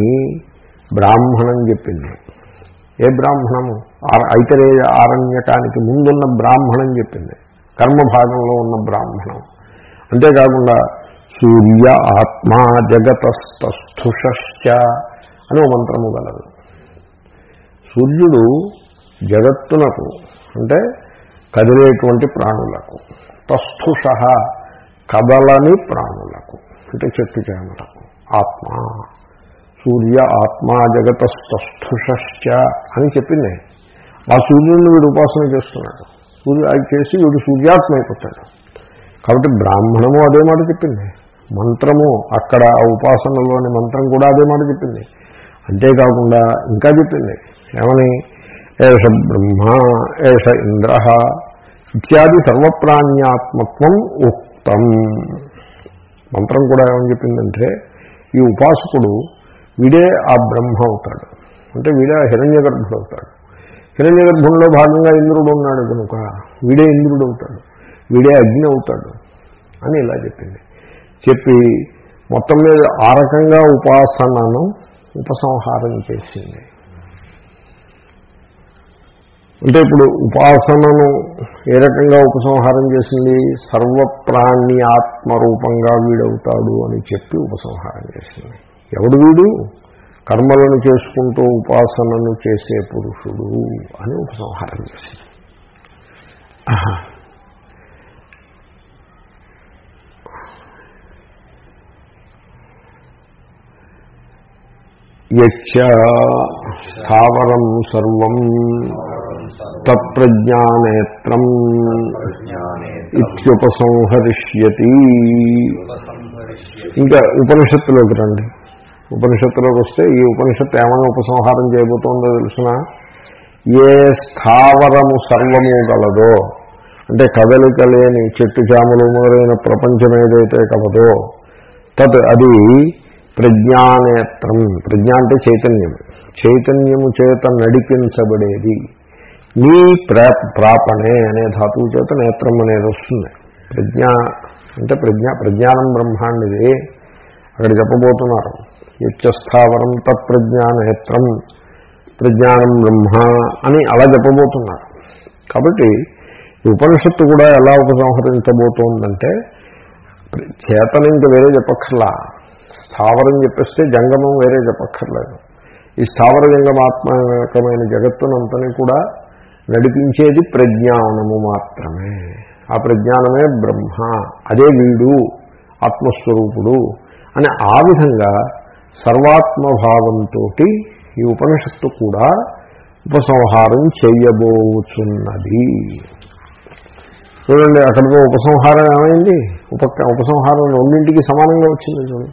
బ్రాహ్మణం చెప్పింది. ఏ బ్రాహ్మణము? ఐతరే ఆరణ్యకానికి ముందున్న బ్రాహ్మణం చెప్పింది. కర్మభాగంలో ఉన్న బ్రాహ్మణం. అంతేకాకుండా సూర్య ఆత్మ జగతస్థుషశ్చ అని ఓ మంత్రము గలదు. సూర్యుడు జగత్తునకు అంటే కదిలేటువంటి ప్రాణులకు తస్థుష కదలని ప్రాణులకు అంటే చెట్టు చేమలకు ఆత్మ సూర్య ఆత్మా జగత స్థుషశ్చ అని చెప్పింది. ఆ సూర్యుడిని వీడు ఉపాసన చేస్తున్నాడు. సూర్యు అది చేసి వీడు సూర్యాత్మ అయిపోతాడు. కాబట్టి బ్రాహ్మణము అదే మాట చెప్పింది. మంత్రము అక్కడ ఆ ఉపాసనలోని మంత్రం కూడా అదే మాట చెప్పింది. అంతేకాకుండా ఇంకా చెప్పింది. ఏమని? ఏష బ్రహ్మ ఏష ఇంద్ర ఇత్యాది సర్వప్రాణ్యాత్మత్వం ఉక్తం. మంత్రం కూడా ఏమని చెప్పిందంటే ఈ ఉపాసకుడు వీడే ఆ బ్రహ్మ అవుతాడు. అంటే వీడే హిరణ్య గర్భుడు అవుతాడు. హిరణ్య గర్భంలో భాగంగా ఇంద్రుడు ఉన్నాడు కనుక వీడే ఇంద్రుడు అవుతాడు. వీడే అగ్ని అవుతాడు అని ఇలా చెప్పింది. చెప్పి మొత్తం మీద ఆ రకంగా ఉపాసనను ఉపసంహారం చేసింది. అంటే ఇప్పుడు ఉపాసనను ఏ రకంగా ఉపసంహారం చేసింది? సర్వప్రాణి ఆత్మరూపంగా వీడవుతాడు అని చెప్పి ఉపసంహారం చేసింది. ఎవడు వీడు? కర్మలను చేసుకుంటూ ఉపాసనను చేసే పురుషుడు అని ఉపసంహారం చేసింది స్థావరం సర్వం తత్ప్రజ్ఞానేత్రం ఇత్యుపసంహరిష్యతి. ఇంకా ఉపనిషత్తులోకి రండి. ఉపనిషత్తులోకి వస్తే ఈ ఉపనిషత్తు ఏమైనా ఉపసంహారం చేయబోతోందో తెలిసిన? ఏ స్థావరము సర్వము గలదో? అంటే కదలిక లేని చెట్టు చాములు మొదలైన ప్రపంచం ఏదైతే కలదో తత్ అది ప్రజ్ఞానేత్రం. ప్రజ్ఞ అంటే చైతన్యం చైతన్యము చేత నడిపించబడేది. నీ ప్రా ప్రాపణే అనే ధాతువు చేత నేత్రం అనేది వస్తుంది. ప్రజ్ఞ అంటే ప్రజ్ఞ ప్రజ్ఞానం బ్రహ్మాండిది. అక్కడ చెప్పబోతున్నారు. యచ్చస్థావరం తత్ప్రజ్ఞానేత్రం ప్రజ్ఞానం బ్రహ్మ అని అలా చెప్పబోతున్నారు. కాబట్టి ఈ ఉపనిషత్తు కూడా ఎలా ఉపసంహరించబోతోందంటే చేతనం ఇంక వేరే చెప్పక్కర్లా. స్థావరం చెప్పేస్తే జంగమం వేరే చెప్పక్కర్లేదు. ఈ స్థావర జంగమాత్మకమైన జగత్తునంతని కూడా నడిపించేది ప్రజ్ఞానము మాత్రమే. ఆ ప్రజ్ఞానమే బ్రహ్మ. అదే వీడు ఆత్మస్వరూపుడు అని ఆ విధంగా సర్వాత్మభావంతో ఈ ఉపనిషత్తు కూడా ఉపసంహారం చేయబోచున్నది. చూడండి అక్కడితో ఉపసంహారం ఏమైంది? ఉపక ఉపసంహారం రెండింటికి సమానంగా వచ్చింది చూడండి.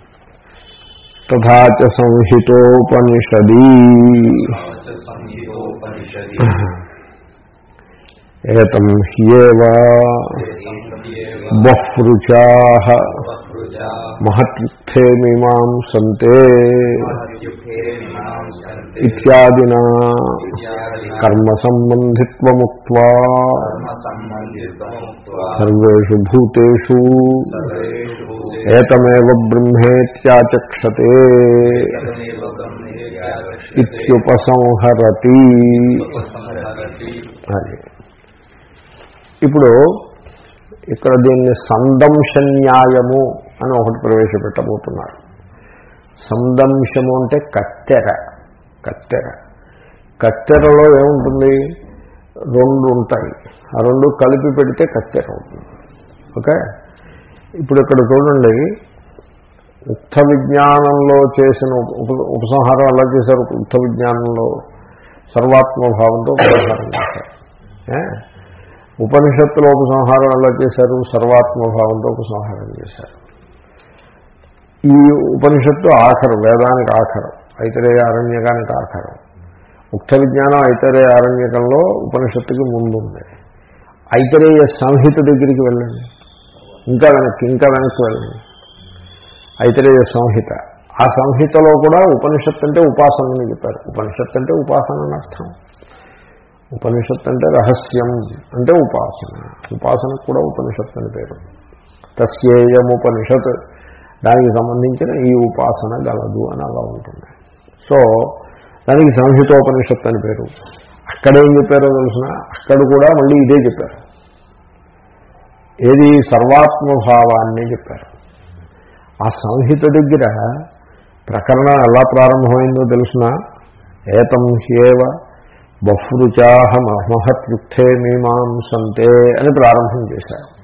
తథాచ సంహితోపనిషది. ఏతం హ్యేవా బహ్రుచా మహత్యుక్తే మీమాంసంతే నశ్యంతే ఇత్యాదిన కర్మ సంబంధితముక్త్వా సర్వేషు భూతేషు ఏతమేవ బ్రహ్మేత్యాచక్షతే ఇత్యుపసంహరతి. అది ఇప్పుడు ఇక్కడ దీన్ని సందంశ న్యాయము అని ఒకటి ప్రవేశపెట్టబోతున్నారు. సందంశము అంటే కత్తెర కత్తెర. కత్తెరలో ఏముంటుంది? రెండు ఉంటాయి. ఆ రెండు కలిపి పెడితే కత్తెర అవుతుంది. ఓకే? ఇప్పుడు ఇక్కడ చూడండి. ఉక్త విజ్ఞానంలో చేసిన ఉప ఉపసంహారం ఎలా చేశారు? ఉక్త విజ్ఞానంలో సర్వాత్మభావంతో ఉపసంహారం చేశారు. ఉపనిషత్తులో ఉపసంహారం ఎలా చేశారు? సర్వాత్మభావంతో ఉపసంహారం చేశారు. ఈ ఉపనిషత్తు ఆఖరు వేదానికి ఆఖరు ఐతరేయ అరణ్యకానికి ఆఖరం. ముక్త విజ్ఞానం ఐతరేయ అరణ్యకంలో ఉపనిషత్తుకి ముందుంది. ఐతరేయ సంహిత దగ్గరికి వెళ్ళండి. ఇంకా వెనక్కి ఇంకా వెనక్కి వెళ్ళండి. ఐతరేయ సంహిత. ఆ సంహితలో కూడా ఉపనిషత్తు అంటే ఉపాసనని చెప్పారు. ఉపనిషత్తు అంటే ఉపాసన అని అర్థం. ఉపనిషత్తు అంటే రహస్యం అంటే ఉపాసన. ఉపాసనకు కూడా ఉపనిషత్తు అని పేరు. తస్యేయం ఉపనిషత్ దానికి సంబంధించిన ఈ ఉపాసన గలదు అని అలా ఉంటుంది. సో దానికి సంహితోపనిషత్తు అని పేరు. అక్కడేం చెప్పారో తెలిసిన? అక్కడ కూడా మళ్ళీ ఇదే చెప్పారు. ఏది? సర్వాత్మభావాన్ని చెప్పారు. ఆ సంహిత దగ్గర ప్రకరణం ఎలా ప్రారంభమైందో తెలిసిన? ఏతం హ్యేవ బహ్రుచాహ మహత్యుక్తే మీమాంసంతే అని ప్రారంభం చేశారు.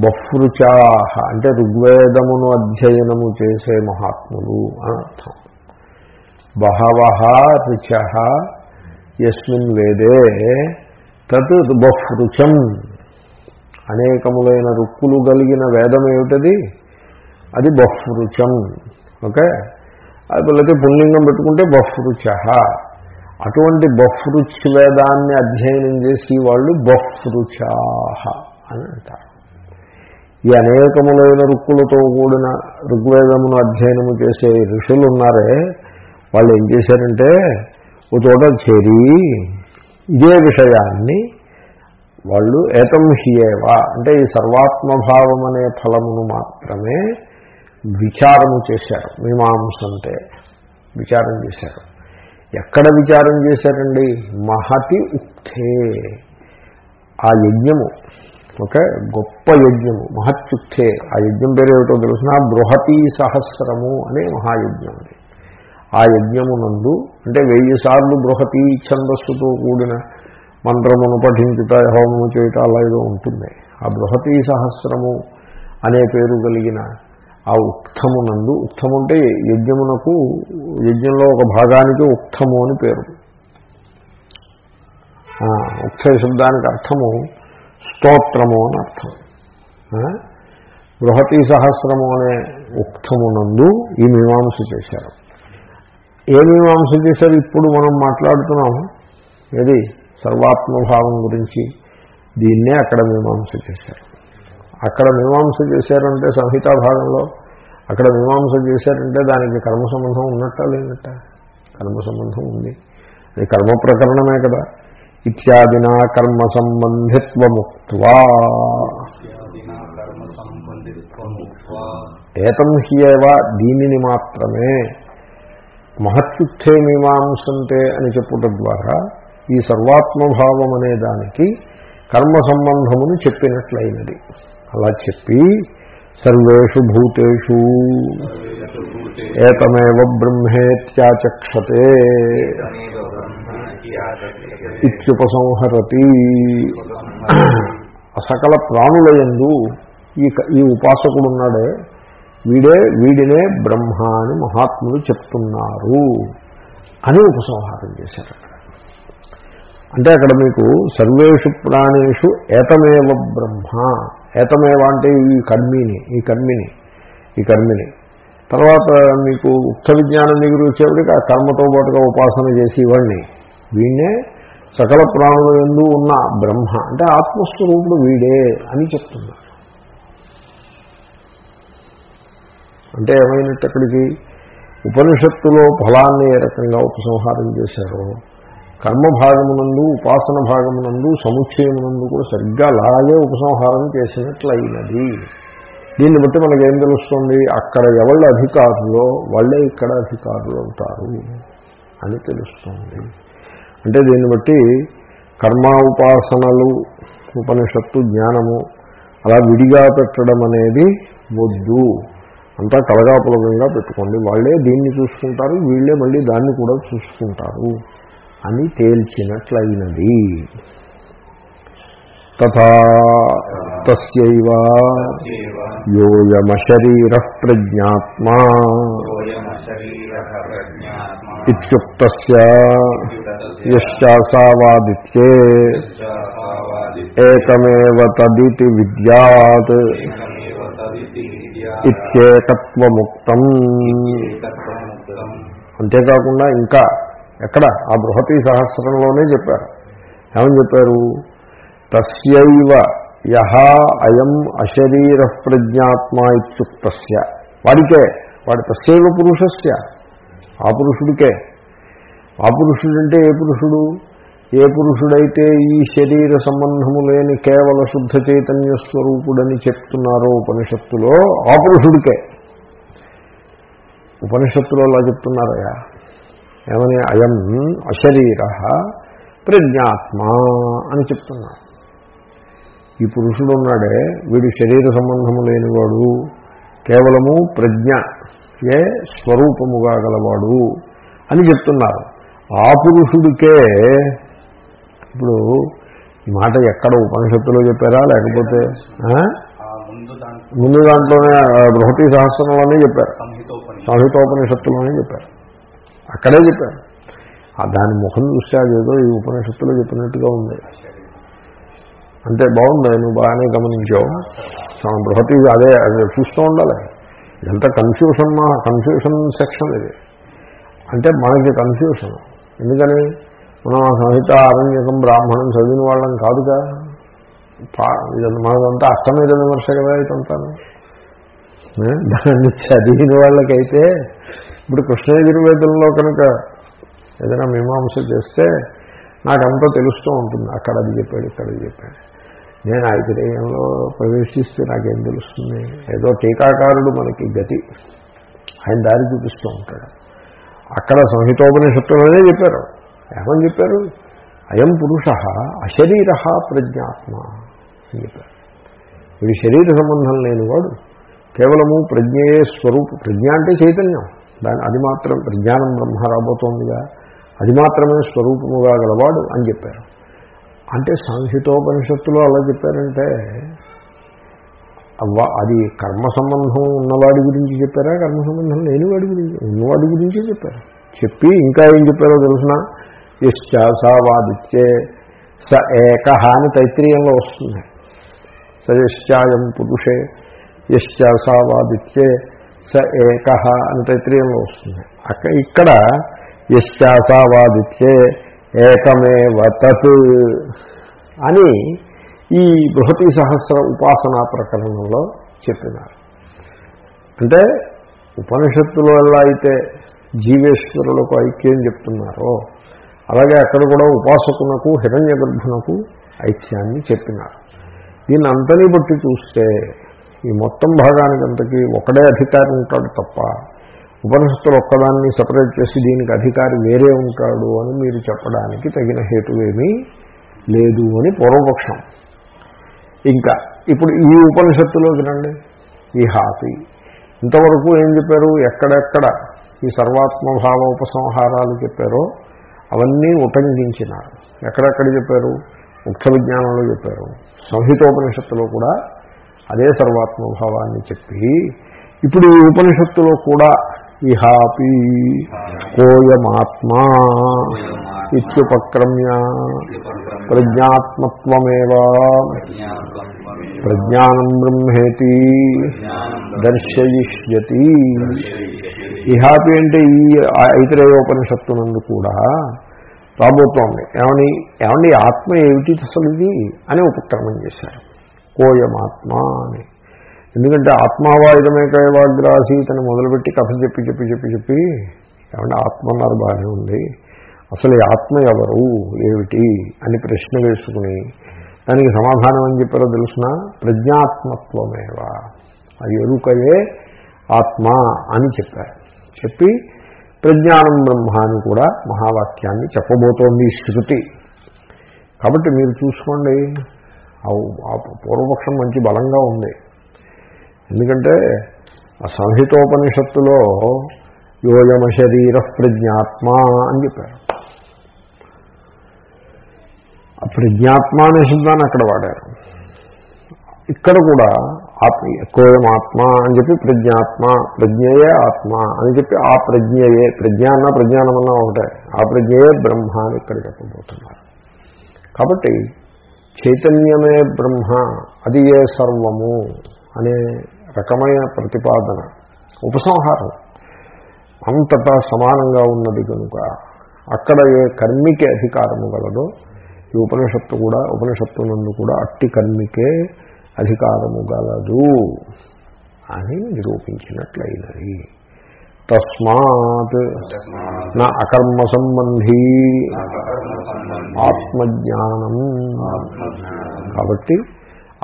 బహ్రుచాహ అంటే ఋగ్వేదమును అధ్యయనము చేసే మహాత్ములు అని అర్థం. బహవహ రుచ ఎస్మిన్ వేదే తత్ బహ్రుచం. అనేకములైన రుక్కులు కలిగిన వేదం ఏమిటది? అది బహ్రుచం. ఓకే? అది లేకపోతే పుల్లింగం పెట్టుకుంటే బహ్రుచ. అటువంటి బహ్రుచ్ వేదాన్ని అధ్యయనం చేసి వాళ్ళు బహ్రుచాహ అని అంటారు. ఈ అనేకములైన రుక్కులతో కూడిన ఋగ్వేదమును అధ్యయనము చేసే ఋషులు ఉన్నారే వాళ్ళు ఏం చేశారంటే ఒక చోట చేరి ఇదే విషయాన్ని వాళ్ళు ఏతం హియేవా అంటే ఈ సర్వాత్మభావం అనే ఫలమును మాత్రమే విచారము చేశారు. మీమాంసంటే విచారం చేశారు. ఎక్కడ విచారం చేశారండి? మహతి ఉక్తే. ఆ యజ్ఞము ఓకే? గొప్ప యజ్ఞము మహత్యుక్తే ఆ యజ్ఞం పేరు ఏమిటో తెలుసిన? బృహతీ సహస్రము అనే మహాయజ్ఞం అది. ఆ యజ్ఞమునందు అంటే వెయ్యి సార్లు బృహతీ ఛందస్సుతో కూడిన మంత్రమును పఠించుట హోమము చేయుట అలా ఏదో ఉంటుంది. ఆ బృహతీ సహస్రము అనే పేరు కలిగిన ఆ ఉక్తమునందు ఉక్తము అంటే యజ్ఞమునకు యజ్ఞంలో ఒక భాగానికి ఉక్తము అని పేరు. ఉక్త శబ్దానికి అర్థము స్తోత్రము అని అర్థం. బృహతి సహస్రము అనే ఉక్తమునందు ఈ మీమాంస చేశారు. ఏ మీమాంస చేశారు? ఇప్పుడు మనం మాట్లాడుతున్నాము. ఏది? సర్వాత్మభావం గురించి దీన్నే అక్కడ మీమాంస చేశారు. అక్కడ మీమాంస చేశారంటే సంహితా భాగంలో అక్కడ మీమాంస చేశారంటే దానికి కర్మ సంబంధం ఉన్నట్ట లేనట్ట కర్మ సంబంధం ఉంది. అది కర్మ ప్రకరణమే కదా. ఇత్యాదినా కర్మ సంబంధిత్వముక్వా. ఏతం హియవ దీనిని మాత్రమే. మహత్యుత్తే మీమాంసంతే అని చెప్పుట ద్వారా ఈ సర్వాత్మభావం అనే దానికి కర్మ సంబంధమును చెప్పినట్లయినది. అలా చెప్పి సర్వేషు భూతేషు. ఏతమేవ బ్రహ్మేత్యాచక్షతే ఇత్యుపసంహరతి. సకల ప్రాణులయందు ఈ ఈ ఉపాసకుడు ఉన్నాడే వీడే వీడినే బ్రహ్మ అని మహాత్ములు చెప్తున్నారు అని ఉపసంహారం చేశారు అక్కడ. అంటే అక్కడ మీకు సర్వేషు ప్రాణేషు ఏతమేవ బ్రహ్మ. ఏతమేవ అంటే ఈ కర్మిని ఈ కర్మిని ఈ కర్మిని. తర్వాత మీకు ఉక్త విజ్ఞానం దగ్గర వచ్చేప్పటికి ఆ కర్మతో పాటుగా ఉపాసన చేసి ఇవన్నీ. వీణ్ణే సకల ప్రాణుల ఎందు ఉన్న బ్రహ్మ అంటే ఆత్మస్వరూపుడు వీడే అని చెప్తున్నారు అంటే ఏమైనట్టు అక్కడికి ఉపనిషత్తులో ఫలాన్ని ఏ రకంగా ఉపసంహారం చేశారో కర్మభాగమునందు ఉపాసన భాగమునందు సముచ్చయమునందు కూడా సరిగ్గా అలాగే ఉపసంహారం చేసినట్లయినది. దీన్ని బట్టి మనకేం తెలుస్తుంది? అక్కడ ఎవళ్ళు అధికారులో? వాళ్ళే ఇక్కడ అధికారులు అవుతారు అని తెలుస్తుంది. అంటే దీన్ని బట్టి కర్మ ఉపాసనలు ఉపనిషత్తు జ్ఞానము అలా విడిగా పెట్టడం అనేది వద్దు. అంతా కలగాపులగంగా పెట్టుకోండి. వాళ్ళే దీన్ని చూసుకుంటారు వీళ్ళే మళ్ళీ దాన్ని కూడా చూసుకుంటారు అని తేల్చినట్లయినది. తథా తస్యైవ యోయమశరీర ప్రజ్ఞాత్మా. ఇుక్త ప్రజ్ఞాత్మా ఇత్యుక్తస్య ఏకమేవ తదితి విద్యాత్ ఇత్యేకత్వముక్తం అంతేకాకుండా ఇంకా ఎక్కడ? ఆ బృహతి సహస్రంలోనే చెప్పారు. ఏమని చెప్పారు? తస్యైవ యహ అయం అశరీర ప్రజ్ఞాత్మ ఇుక్త వాడికే వాడి తస్యైవ పురుషస్య. ఆ పురుషుడికే. ఆ పురుషుడంటే ఏ పురుషుడు? ఏ పురుషుడైతే ఈ శరీర సంబంధము లేని కేవల శుద్ధ చైతన్య స్వరూపుడని చెప్తున్నారో ఉపనిషత్తులో ఆ పురుషుడికే. ఉపనిషత్తులో అలా చెప్తున్నారయ్యా. ఏమని? అయం అశరీర ప్రజ్ఞాత్మ అని చెప్తున్నారు. ఈ పురుషుడు ఉన్నాడే వీడు శరీర సంబంధము లేనివాడు కేవలము ప్రజ్ఞ ఏ స్వరూపముగా గలవాడు అని చెప్తున్నారు. ఆ పురుషుడికే ఇప్పుడు ఈ మాట ఎక్కడ ఉపనిషత్తులో చెప్పారా? లేకపోతే ముందు దాంట్లో ముందు దాంట్లోనే బృహతి సహస్రంలోనే చెప్పారు. సంహితోపనిషత్తు సంహితోపనిషత్తులోనే చెప్పారు. అక్కడే చెప్పారు. ఆ దాని ముఖం చూస్తే అదేదో ఈ ఉపనిషత్తులో చెప్పినట్టుగా ఉంది. అంటే బాగుంది నువ్వు బాగానే గమనించావు. మన బృహతి అదే అదే చూస్తూ ఉండాలి. ఇదంతా కన్ఫ్యూషన్ మా కన్ఫ్యూషన్ సెక్షన్ ఇది. అంటే మనకి కన్ఫ్యూషన్ ఎందుకని? మనం ఆ సంహిత అరణ్యకం బ్రాహ్మణం చదివిన వాళ్ళం కాదుగా. పా- ఇదంతా మనదంతా అష్టమేద విమర్శ కదా ఇదంతాను. దాన్ని చదివిన వాళ్ళకైతే ఇప్పుడు కృష్ణ యజుర్వేదంలో కనుక ఏదైనా మీమాంస చేస్తే నాకంతా తెలుస్తూ ఉంటుంది. అక్కడ అది చెప్పాడు ఇక్కడ అది చెప్పాడు. నేను ఐతిరేయంలో ప్రవేశిస్తే నాకేం తెలుస్తుంది? ఏదో టీకాకారుడు మనకి గతి. ఆయన దారి చూపిస్తూ ఉంటాడు. అక్కడ సంహితోపనిషత్తులోనే చెప్పారు. ఏమని చెప్పారు? అయం పురుష అశరీర ప్రజ్ఞాత్మ అని చెప్పారు. వీడి శరీర సంబంధం లేనివాడు కేవలము ప్రజ్ఞయే స్వరూప ప్రజ్ఞ అంటే చైతన్యం. దాని అది మాత్రం ప్రజ్ఞానం బ్రహ్మ రాబోతోందిగా. అది మాత్రమే స్వరూపముగా గలవాడు అని చెప్పారు. అంటే సంహితోపనిషత్తులో అలా చెప్పారంటే అవ్వ అది కర్మ సంబంధం ఉన్నవాడి గురించి చెప్పారా? కర్మ సంబంధం లేనివాడి గురించి ఉన్నవాడి గురించి చెప్పారు. చెప్పి ఇంకా ఏం చెప్పారో తెలుసిన? ఇష్టాసావాదిత్యే స ఏక అని తైత్రీయంలో వస్తుంది. సయశ్చాయం పురుషే యశ్చాసావాదిత్యే స ఏక అని తైత్రీయంలో వస్తుంది. అక్క ఇక్కడ యశ్చాసావాదిత్యే ఏకమేవ తత్ అని ఈ బృహతి సహస్ర ఉపాసనా ప్రకరణంలో చెప్పినారు. అంటే ఉపనిషత్తులో ఎలా అయితే జీవేశ్వరులకు ఐక్యం చెప్తున్నారో అలాగే అక్కడ కూడా ఉపాసకునకు హిరణ్య గర్భునకు ఐక్యాన్ని చెప్పినారు. దీన్ని అంతని బట్టి చూస్తే ఈ మొత్తం భాగానికంతకీ ఒకడే అధికారి ఉంటాడు తప్ప ఉపనిషత్తులు ఒక్కదాన్ని సపరేట్ చేసి దీనికి అధికారి వేరే ఉంటాడు అని మీరు చెప్పడానికి తగిన హేతువేమీ లేదు అని పూర్వపక్షం. ఇంకా ఇప్పుడు ఈ ఉపనిషత్తులో వినండి ఈ హాపి ఇంతవరకు ఏం చెప్పారు? ఎక్కడెక్కడ ఈ సర్వాత్మభావ ఉపసంహారాలు చెప్పారో అవన్నీ ఉటంకించినారు. ఎక్కడెక్కడ చెప్పారు? ముఖ్య విజ్ఞానంలో చెప్పారు. సంహితోపనిషత్తులో కూడా అదే సర్వాత్మభావాన్ని చెప్పి ఇప్పుడు ఈ ఉపనిషత్తులో కూడా ఇహాపి కోయమాత్మా ఇత్యుపక్రమ్య ప్రజ్ఞాత్మత్వమేవా. ప్రజ్ఞానం బ్రహ్మేతి దర్శయిష్యతి. ఇహాపి అంటే ఈ ఐతిరేయోపనిషత్తునందు కూడా రాబోతోంది. ఏమని ఏమండి ఆత్మ ఏమిటి అసలు ఇది? అని ఉపక్రమం చేశారు. కోయమాత్మ అని. ఎందుకంటే ఆత్మావాయుధమేక ఏవాగ్రాసీత్ అని మొదలుపెట్టి కథ చెప్పి చెప్పి చెప్పి చెప్పి ఏమంటే ఆత్మ అన్నారు బాగానే ఉంది. అసలు ఆత్మ ఎవరు? ఏమిటి? అని ప్రశ్న వేసుకుని దానికి సమాధానం అని చెప్పారో తెలుసిన? ప్రజ్ఞాత్మత్వమేవా. ఆ ఎరుకయే ఆత్మ అని చెప్పారు. చెప్పి ప్రజ్ఞానం బ్రహ్మ అని కూడా మహావాక్యాన్ని చెప్పబోతోంది శృతి. కాబట్టి మీరు చూసుకోండి. పూర్వపక్షం మంచి బలంగా ఉంది. ఎందుకంటే ఆ సంహితోపనిషత్తులో యోయమ శరీర ప్రజ్ఞాత్మ అని చెప్పారు. ఆ ప్రజ్ఞాత్మ అనే శబ్దాన్ని అక్కడ వాడారు. ఇక్కడ కూడా ఆత్మ కోయం ఆత్మ అని చెప్పి ప్రజ్ఞాత్మ ప్రజ్ఞయే ఆత్మ అని చెప్పి ఆ ప్రజ్ఞయే ప్రజ్ఞ అన్న ప్రజ్ఞానమన్నా ఒకటే ఆ ప్రజ్ఞయే బ్రహ్మ అని ఇక్కడ చెప్పబోతున్నారు. కాబట్టి చైతన్యమే బ్రహ్మ అది ఏ సర్వము అనే రకమైన ప్రతిపాదన ఉపసంహారం. అంతటా సమానంగా ఉన్నది కనుక అక్కడ ఏ కర్మికే అధికారము గలదో ఈ ఉపనిషత్తు కూడా ఉపనిషత్తు నందు కూడా అట్టి కర్మికే అధికారము గలదు అని నిరూపించినట్లయినది. తస్మాత్ నా అకర్మ సంబంధీ ఆత్మజ్ఞానం. కాబట్టి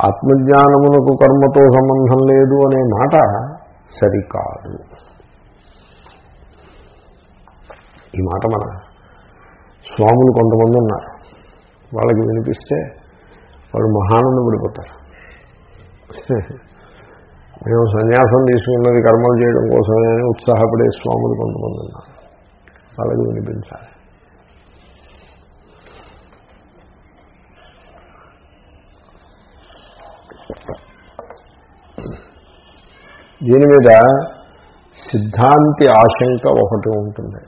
ఆత్మజ్ఞానమునకు కర్మతో సంబంధం లేదు అనే మాట సరికాదు. ఈ మాట మన స్వాములు కొంతమంది ఉన్నారు. వాళ్ళకి వినిపిస్తే వాళ్ళు మహానందం పడిపోతారు. మేము సన్యాసం తీసుకున్నది కర్మలు చేయడం కోసమే అని ఉత్సాహపడే స్వాములు కొంతమంది ఉన్నారు. వాళ్ళకి వినిపించాలి. దీని మీద సిద్ధాంతి ఆశంక ఒకటి ఉంటుంది.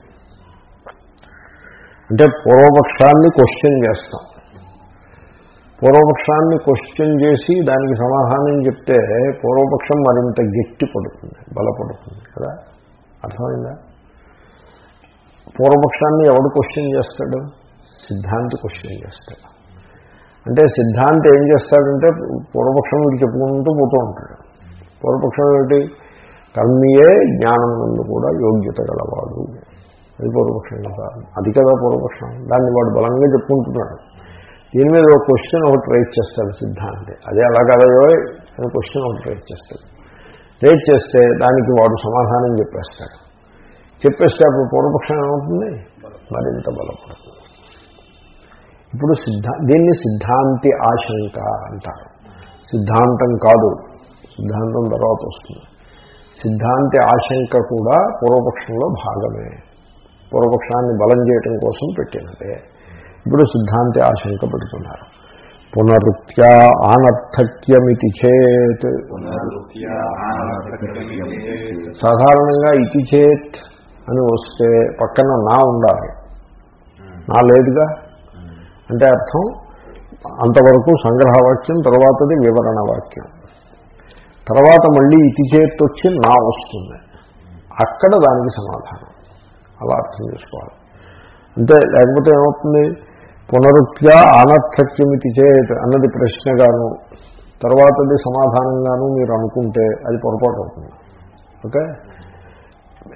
అంటే పూర్వపక్షాన్ని క్వశ్చన్ చేస్తాం. పూర్వపక్షాన్ని క్వశ్చన్ చేసి దానికి సమాధానం చెప్తే పూర్వపక్షం మరింత గట్టి పడుతుంది బలపడుతుంది కదా? అర్థమైందా? పూర్వపక్షాన్ని ఎవడు క్వశ్చన్ చేస్తాడు? సిద్ధాంతి క్వశ్చన్ చేస్తాడు. అంటే సిద్ధాంతి ఏం చేస్తాడంటే పూర్వపక్షం వీడు చెప్పుకుంటూ పోతూ ఉంటాడు. పూర్వపక్షం ఏమిటి కర్మియే జ్ఞానం నుండి కూడా యోగ్యత గలవాడు. అది పూర్వపక్షం కదా. అది కదా పూర్వపక్షం. దాన్ని వాడు బలంగా చెప్పుకుంటున్నాడు. దీని మీద ఒక క్వశ్చన్ ఒకటి రైట్ చేస్తాడు సిద్ధాంతి. అదే అలా కదయో అని క్వశ్చన్ ఒకటి రైట్ చేస్తాడు. రైట్ చేస్తే దానికి వాడు సమాధానం చెప్పేస్తాడు. చెప్పేస్తే అప్పుడు పూర్వపక్షం ఏమవుతుంది? మరింత బలపడుతుంది. ఇప్పుడు సిద్ధా దీన్ని సిద్ధాంతి ఆశంక అంటారు. సిద్ధాంతం కాదు. సిద్ధాంతం తర్వాత వస్తుంది. సిద్ధాంతి ఆశంక కూడా పూర్వపక్షంలో భాగమే. పూర్వపక్షాన్ని బలం చేయటం కోసం పెట్టినదే. ఇప్పుడు సిద్ధాంతి ఆశంక పెడుతున్నారు. పునరుక్త్యా ఆనర్థక్యమితి చేత్. సాధారణంగా ఇతి చేత్ అని వస్తే పక్కన నా ఉండాలి. నా లేదుగా? అంటే అర్థం అంతవరకు సంగ్రహవాక్యం తర్వాతది వివరణ వాక్యం తర్వాత మళ్ళీ ఇతి చేతి వచ్చి నా వస్తుంది. అక్కడ దానికి సమాధానం. అలా అర్థం చేసుకోవాలి. అంటే లేకపోతే ఏమవుతుంది? పునరుక్త్యా అనర్థక్యమితి చేత్ అన్నది ప్రశ్నగాను తర్వాతది సమాధానంగాను మీరు అనుకుంటే అది పొరపాటు అవుతుంది. ఓకే?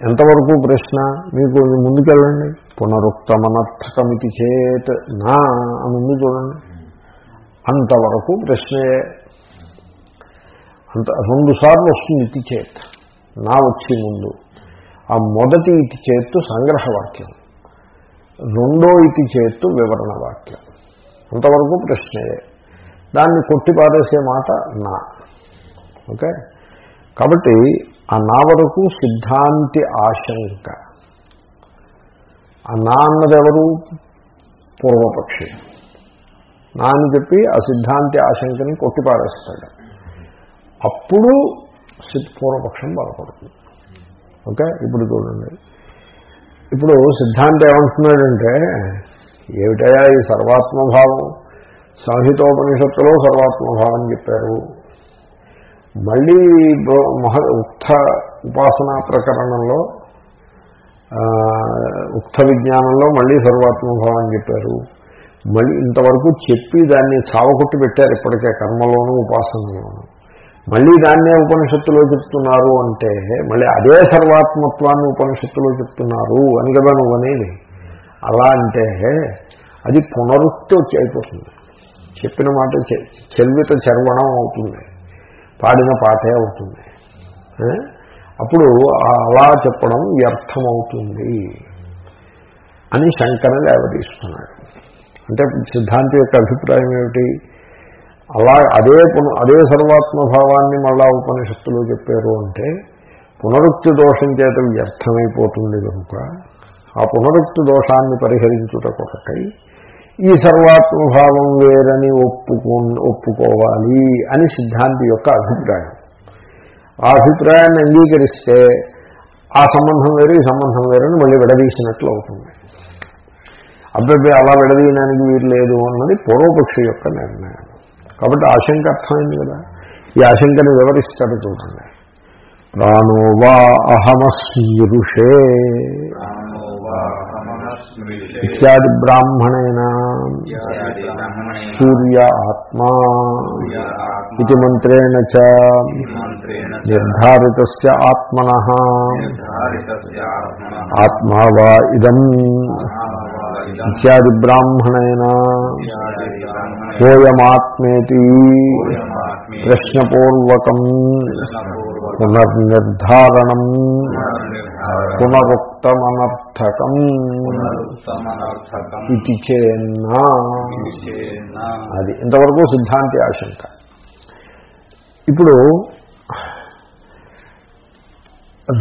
ఎంతవరకు ప్రశ్న? మీకు ముందుకెళ్ళండి. పునరుక్తమనర్థకమితి చేత్ నా అని ఉంది చూడండి. అంతవరకు ప్రశ్నయే. అంత రెండు సార్లు వస్తుంది ఇతి చేత్. నా వచ్చి ముందు. ఆ మొదటి ఇతి చేత్తు సంగ్రహ వాక్యం రెండో ఇతి చేత్తు వివరణ వాక్యం అంతవరకు ప్రశ్నయే. దాన్ని కొట్టిపారేసే మాట నా. ఓకే? కాబట్టి ఆ నా వరకు సిద్ధాంతి ఆశంక. ఆ నా అన్నదెవరు? పూర్వపక్షి. నా అని చెప్పి ఆ సిద్ధాంతి ఆశంకని కొట్టిపారేస్తాడు. అప్పుడు పూర్వపక్షం బలపడుతుంది. ఓకే? ఇప్పుడు చూడండి. ఇప్పుడు సిద్ధాంతం ఏమంటున్నాడంటే ఏమిటయా ఈ సర్వాత్మభావం? సంహితోపనిషత్తులో సర్వాత్మభావం చెప్పారు. మళ్ళీ మహ ఉక్త ఉపాసనా ప్రకరణంలో ఉక్త విజ్ఞానంలో మళ్ళీ సర్వాత్మభావం చెప్పారు. మళ్ళీ ఇంతవరకు చెప్పి దాన్ని చావకొట్టి పెట్టారు ఇప్పటికే కర్మలోనూ ఉపాసనలోనూ. మళ్ళీ దాన్నే ఉపనిషత్తులో చెప్తున్నారు అంటే మళ్ళీ అదే సర్వాత్మత్వాన్ని ఉపనిషత్తులో చెప్తున్నారు అని కదా నువ్వు అనేది. అలా అంటే అది పునరుక్తి వచ్చి అయిపోతుంది. చెప్పిన మాట చెల్విత చర్వణం అవుతుంది. పాడిన పాటే అవుతుంది. అప్పుడు అలా చెప్పడం వ్యర్థమవుతుంది అని శంకర లేవదీస్తున్నాడు. అంటే సిద్ధాంతి యొక్క అభిప్రాయం ఏమిటి? అలా అదే పున అదే సర్వాత్మభావాన్ని మళ్ళా ఉపనిషత్తులో చెప్పారు అంటే పునరుక్తి దోషం చేత వ్యర్థమైపోతుంది కనుక ఆ పునరుక్తి దోషాన్ని పరిహరించుట కొరకై ఈ సర్వాత్మభావం వేరని ఒప్పుకో ఒప్పుకోవాలి అని సిద్ధాంతి యొక్క అభిప్రాయం. ఆ అభిప్రాయాన్ని అంగీకరిస్తే ఆ సంబంధం వేరు ఈ సంబంధం వేరని మళ్ళీ విడదీసినట్లు అవుతుంది. అబ్బాయి అలా విడదీయడానికి వీరు లేదు అన్నది పూర్వపక్షి యొక్క నిర్ణయం. కాబట్టి ఆశంక అర్థమైంది కదా. ఈ ఆశంకని వివరిస్తాడు చూడండి. ప్రాణో వా అహమస్మిరుషే ఇత్యాది బ్రాహ్మణేన. సూర్య ఆత్మా. ఇది మంత్రేణ నిర్ధారిత ఆత్మన. ఆత్మా వా ఇదం. ఇత్యాది బ్రాహ్మణేన. పూర్వమాత్మే ప్రశ్నపూర్వకం. పునర్నిర్ధారణం. పునరుక్తమనర్థకం. ఇది చేన్నా. అది ఇంతవరకు సిద్ధాంతి ఆశంక. ఇప్పుడు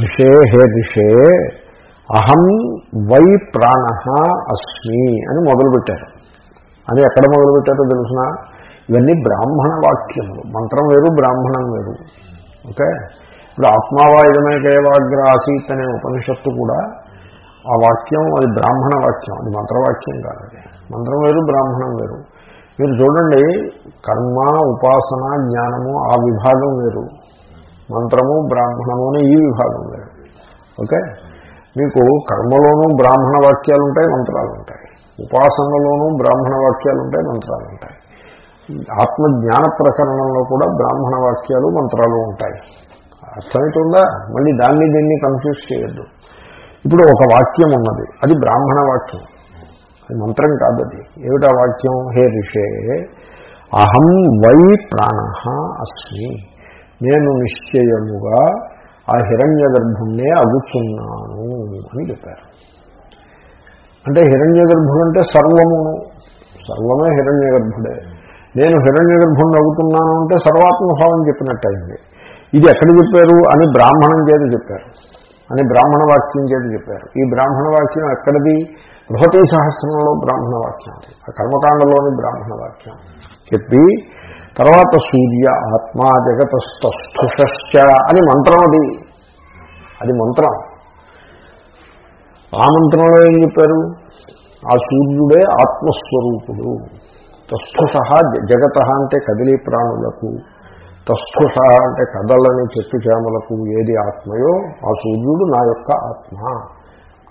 ఋషే హే ఋషే అహం వై ప్రాణ అస్మి అని మొదలుపెట్టారు. అని ఎక్కడ మొదలుపెట్టారో తెలుసిన? ఇవన్నీ బ్రాహ్మణ వాక్యములు. మంత్రం వేరు బ్రాహ్మణం వేరు. ఓకే? ఇప్పుడు ఆత్మావాయుధమే కేవాగ్ర ఆసీత్ అనే ఉపనిషత్తు కూడా ఆ వాక్యం అది బ్రాహ్మణ వాక్యం అది మంత్రవాక్యం కాదు అది. మంత్రం వేరు బ్రాహ్మణం వేరు. మీరు చూడండి కర్మ ఉపాసన జ్ఞానము ఆ విభాగం వేరు. మంత్రము బ్రాహ్మణము అని ఈ విభాగం వేరు. ఓకే? మీకు కర్మలోనూ బ్రాహ్మణ వాక్యాలు ఉంటాయి మంత్రాలు ఉంటాయి ఉపాసనలోనూ బ్రాహ్మణ వాక్యాలు ఉంటాయి మంత్రాలు ఉంటాయి ఆత్మజ్ఞాన ప్రకరణంలో కూడా బ్రాహ్మణ వాక్యాలు మంత్రాలు ఉంటాయి. అర్థమవుతుందా మళ్ళీ దాన్ని దీన్ని కన్ఫ్యూజ్ చేయొద్దు. ఇప్పుడు ఒక వాక్యం ఉన్నది. అది బ్రాహ్మణ వాక్యం. అది మంత్రం కాదు అది ఏమిటా వాక్యం? హే ఋషే అహం వై ప్రాణ అస్మి. నేను నిశ్చయముగా ఆ హిరణ్య గర్భుణ్ణే అగుచున్నాను అని చెప్పారు. అంటే హిరణ్య గర్భుడు అంటే సర్వమును. సర్వమే హిరణ్య గర్భుడే నేను హిరణ్య గర్భుణ్ణి అవుతున్నాను అంటే సర్వాత్మభావం చెప్పినట్టయింది. ఇది ఎక్కడ చెప్పారు? అని బ్రాహ్మణం చేత చెప్పారు. అని బ్రాహ్మణ వాక్యం చేత చెప్పారు. ఈ బ్రాహ్మణ వాక్యం ఎక్కడిది? బృహతీ సహస్రంలో బ్రాహ్మణ వాక్యం అది. ఆ కర్మకాండలోని బ్రాహ్మణ వాక్యం. చెప్పి తర్వాత సూర్య ఆత్మ జగతస్థుషశ్చ అని మంత్రం అది. అది మంత్రం. ఆ మంత్రంలో ఏం చెప్పారు? ఆ సూర్యుడే ఆత్మస్వరూపుడు. తస్థుష జగత అంటే కదిలీ ప్రాణులకు తస్థుష అంటే కదలని చెట్టు చేమలకు ఏది ఆత్మయో ఆ సూర్యుడు నా యొక్క ఆత్మ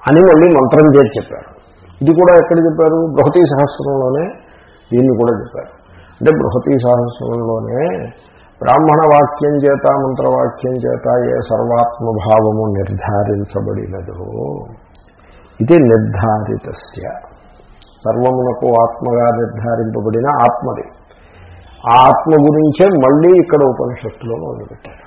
అని మళ్ళీ మంత్రం చేసి చెప్పారు. ఇది కూడా ఎక్కడ చెప్పారు? బృహతీ సహస్రంలోనే దీన్ని కూడా చెప్పారు. అంటే బృహతీ సహస్రంలోనే బ్రాహ్మణ వాక్యం చేత మంత్రవాక్యం చేత ఏ సర్వాత్మభావము నిర్ధారించబడినదో ఇది నిర్ధారితస్య. సర్వమునకు ఆత్మగా నిర్ధారింపబడిన ఆత్మది. ఆ ఆత్మ గురించే మళ్ళీ ఇక్కడ ఉపనిషత్తులో మొదలుపెట్టారు.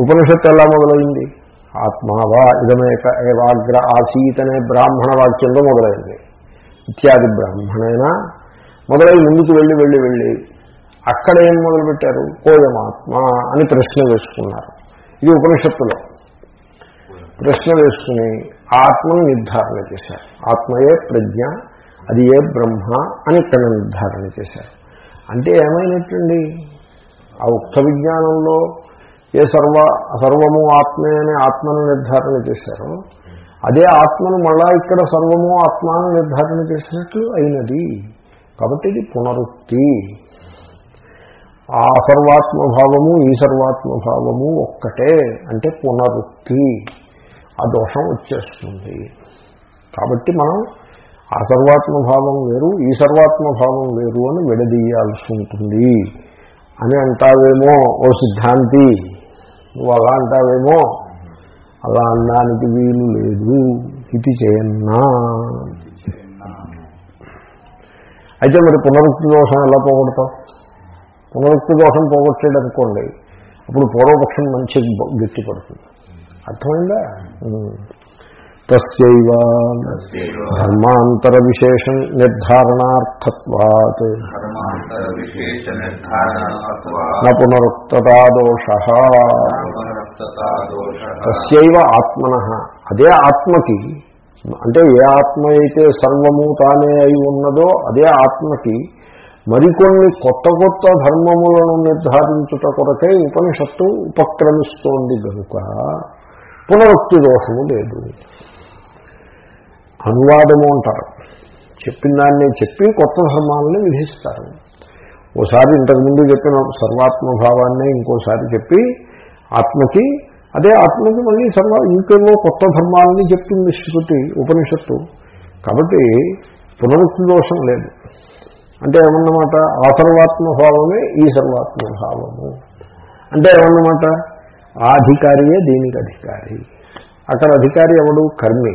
ఉపనిషత్తు ఎలా మొదలైంది? ఆత్మావా ఇదమేక ఏవాగ్ర ఆసీత్ అనే బ్రాహ్మణ వాక్యంలో మొదలైంది. ఇత్యాది బ్రాహ్మణైనా? మొదలై ముందుకు వెళ్ళి వెళ్ళి వెళ్ళి అక్కడ ఏం మొదలుపెట్టారు? కోయమాత్మ అని ప్రశ్న వేసుకున్నారు ఇది ఉపనిషత్తులో. ప్రశ్న వేసుకుని ఆత్మను నిర్ధారణ చేశారు. ఆత్మయే ప్రజ్ఞ అది ఏ బ్రహ్మ అని ఇక్కడ నిర్ధారణ చేశారు. అంటే ఏమైనట్టండి ఆ ఉక్త విజ్ఞానంలో ఏ సర్వ సర్వము ఆత్మే అనే ఆత్మను నిర్ధారణ చేశారో. అదే ఆత్మను మళ్ళా ఇక్కడ సర్వము ఆత్మాను నిర్ధారణ చేసినట్లు అయినది. కాబట్టి ఇది పునరుక్తి. ఆ సర్వాత్మభావము ఈ సర్వాత్మభావము ఒక్కటే. అంటే పునరుక్తి. ఆ దోషం వచ్చేస్తుంది. కాబట్టి మనం ఆ సర్వాత్మభావం వేరు ఈ సర్వాత్మభావం వేరు అని విడదీయాల్సి ఉంటుంది. అని అంటావేమో ఓ సిద్ధాంతి. నువ్వు అలా అంటావేమో? అలా అనడానికి వీలు లేదు. ఇది చేయన్నా. అయితే మరి పునరుక్తి దోషం ఎలా పోగొడతాం? పునరుక్తి దోషం పోగొట్టాడు అనుకోండి అప్పుడు పూర్వపక్షం మంచి గట్టి పడుతుంది అర్థమైందా. తస్యైవ ధర్మాంతర విశేష నిర్ధారణార్థత్వాత్. దోష తస్యైవ ఆత్మన. అదే ఆత్మకి అంటే ఏ ఆత్మ అయితే సర్వము తానే అయి ఉన్నదో అదే ఆత్మకి మరికొన్ని కొత్త కొత్త ధర్మములను నిర్ధారించుట కొరకే ఉపనిషత్తు ఉపక్రమిస్తోంది కనుక పునరుక్తి దోషము లేదు. అనువాదము అంటారు. చెప్పిన దాన్ని చెప్పి కొత్త ధర్మాలని విధిస్తారు. ఓసారి ఇంతకుముందు చెప్పిన సర్వాత్మభావాన్ని ఇంకోసారి చెప్పి ఆత్మకి అదే ఆత్మకి మళ్ళీ సర్వ ఇంకేమో కొత్త ధర్మాలని చెప్తుంది శృతి ఉపనిషత్తు. కాబట్టి పునరుక్తి దోషం లేదు. అంటే ఏమన్నమాట? ఆ సర్వాత్మభావమే ఈ సర్వాత్మభావము. అంటే ఏమన్నమాట? ఆ అధికారియే దీనికి అధికారి. అక్కడ అధికారి ఎవడు? కర్మి.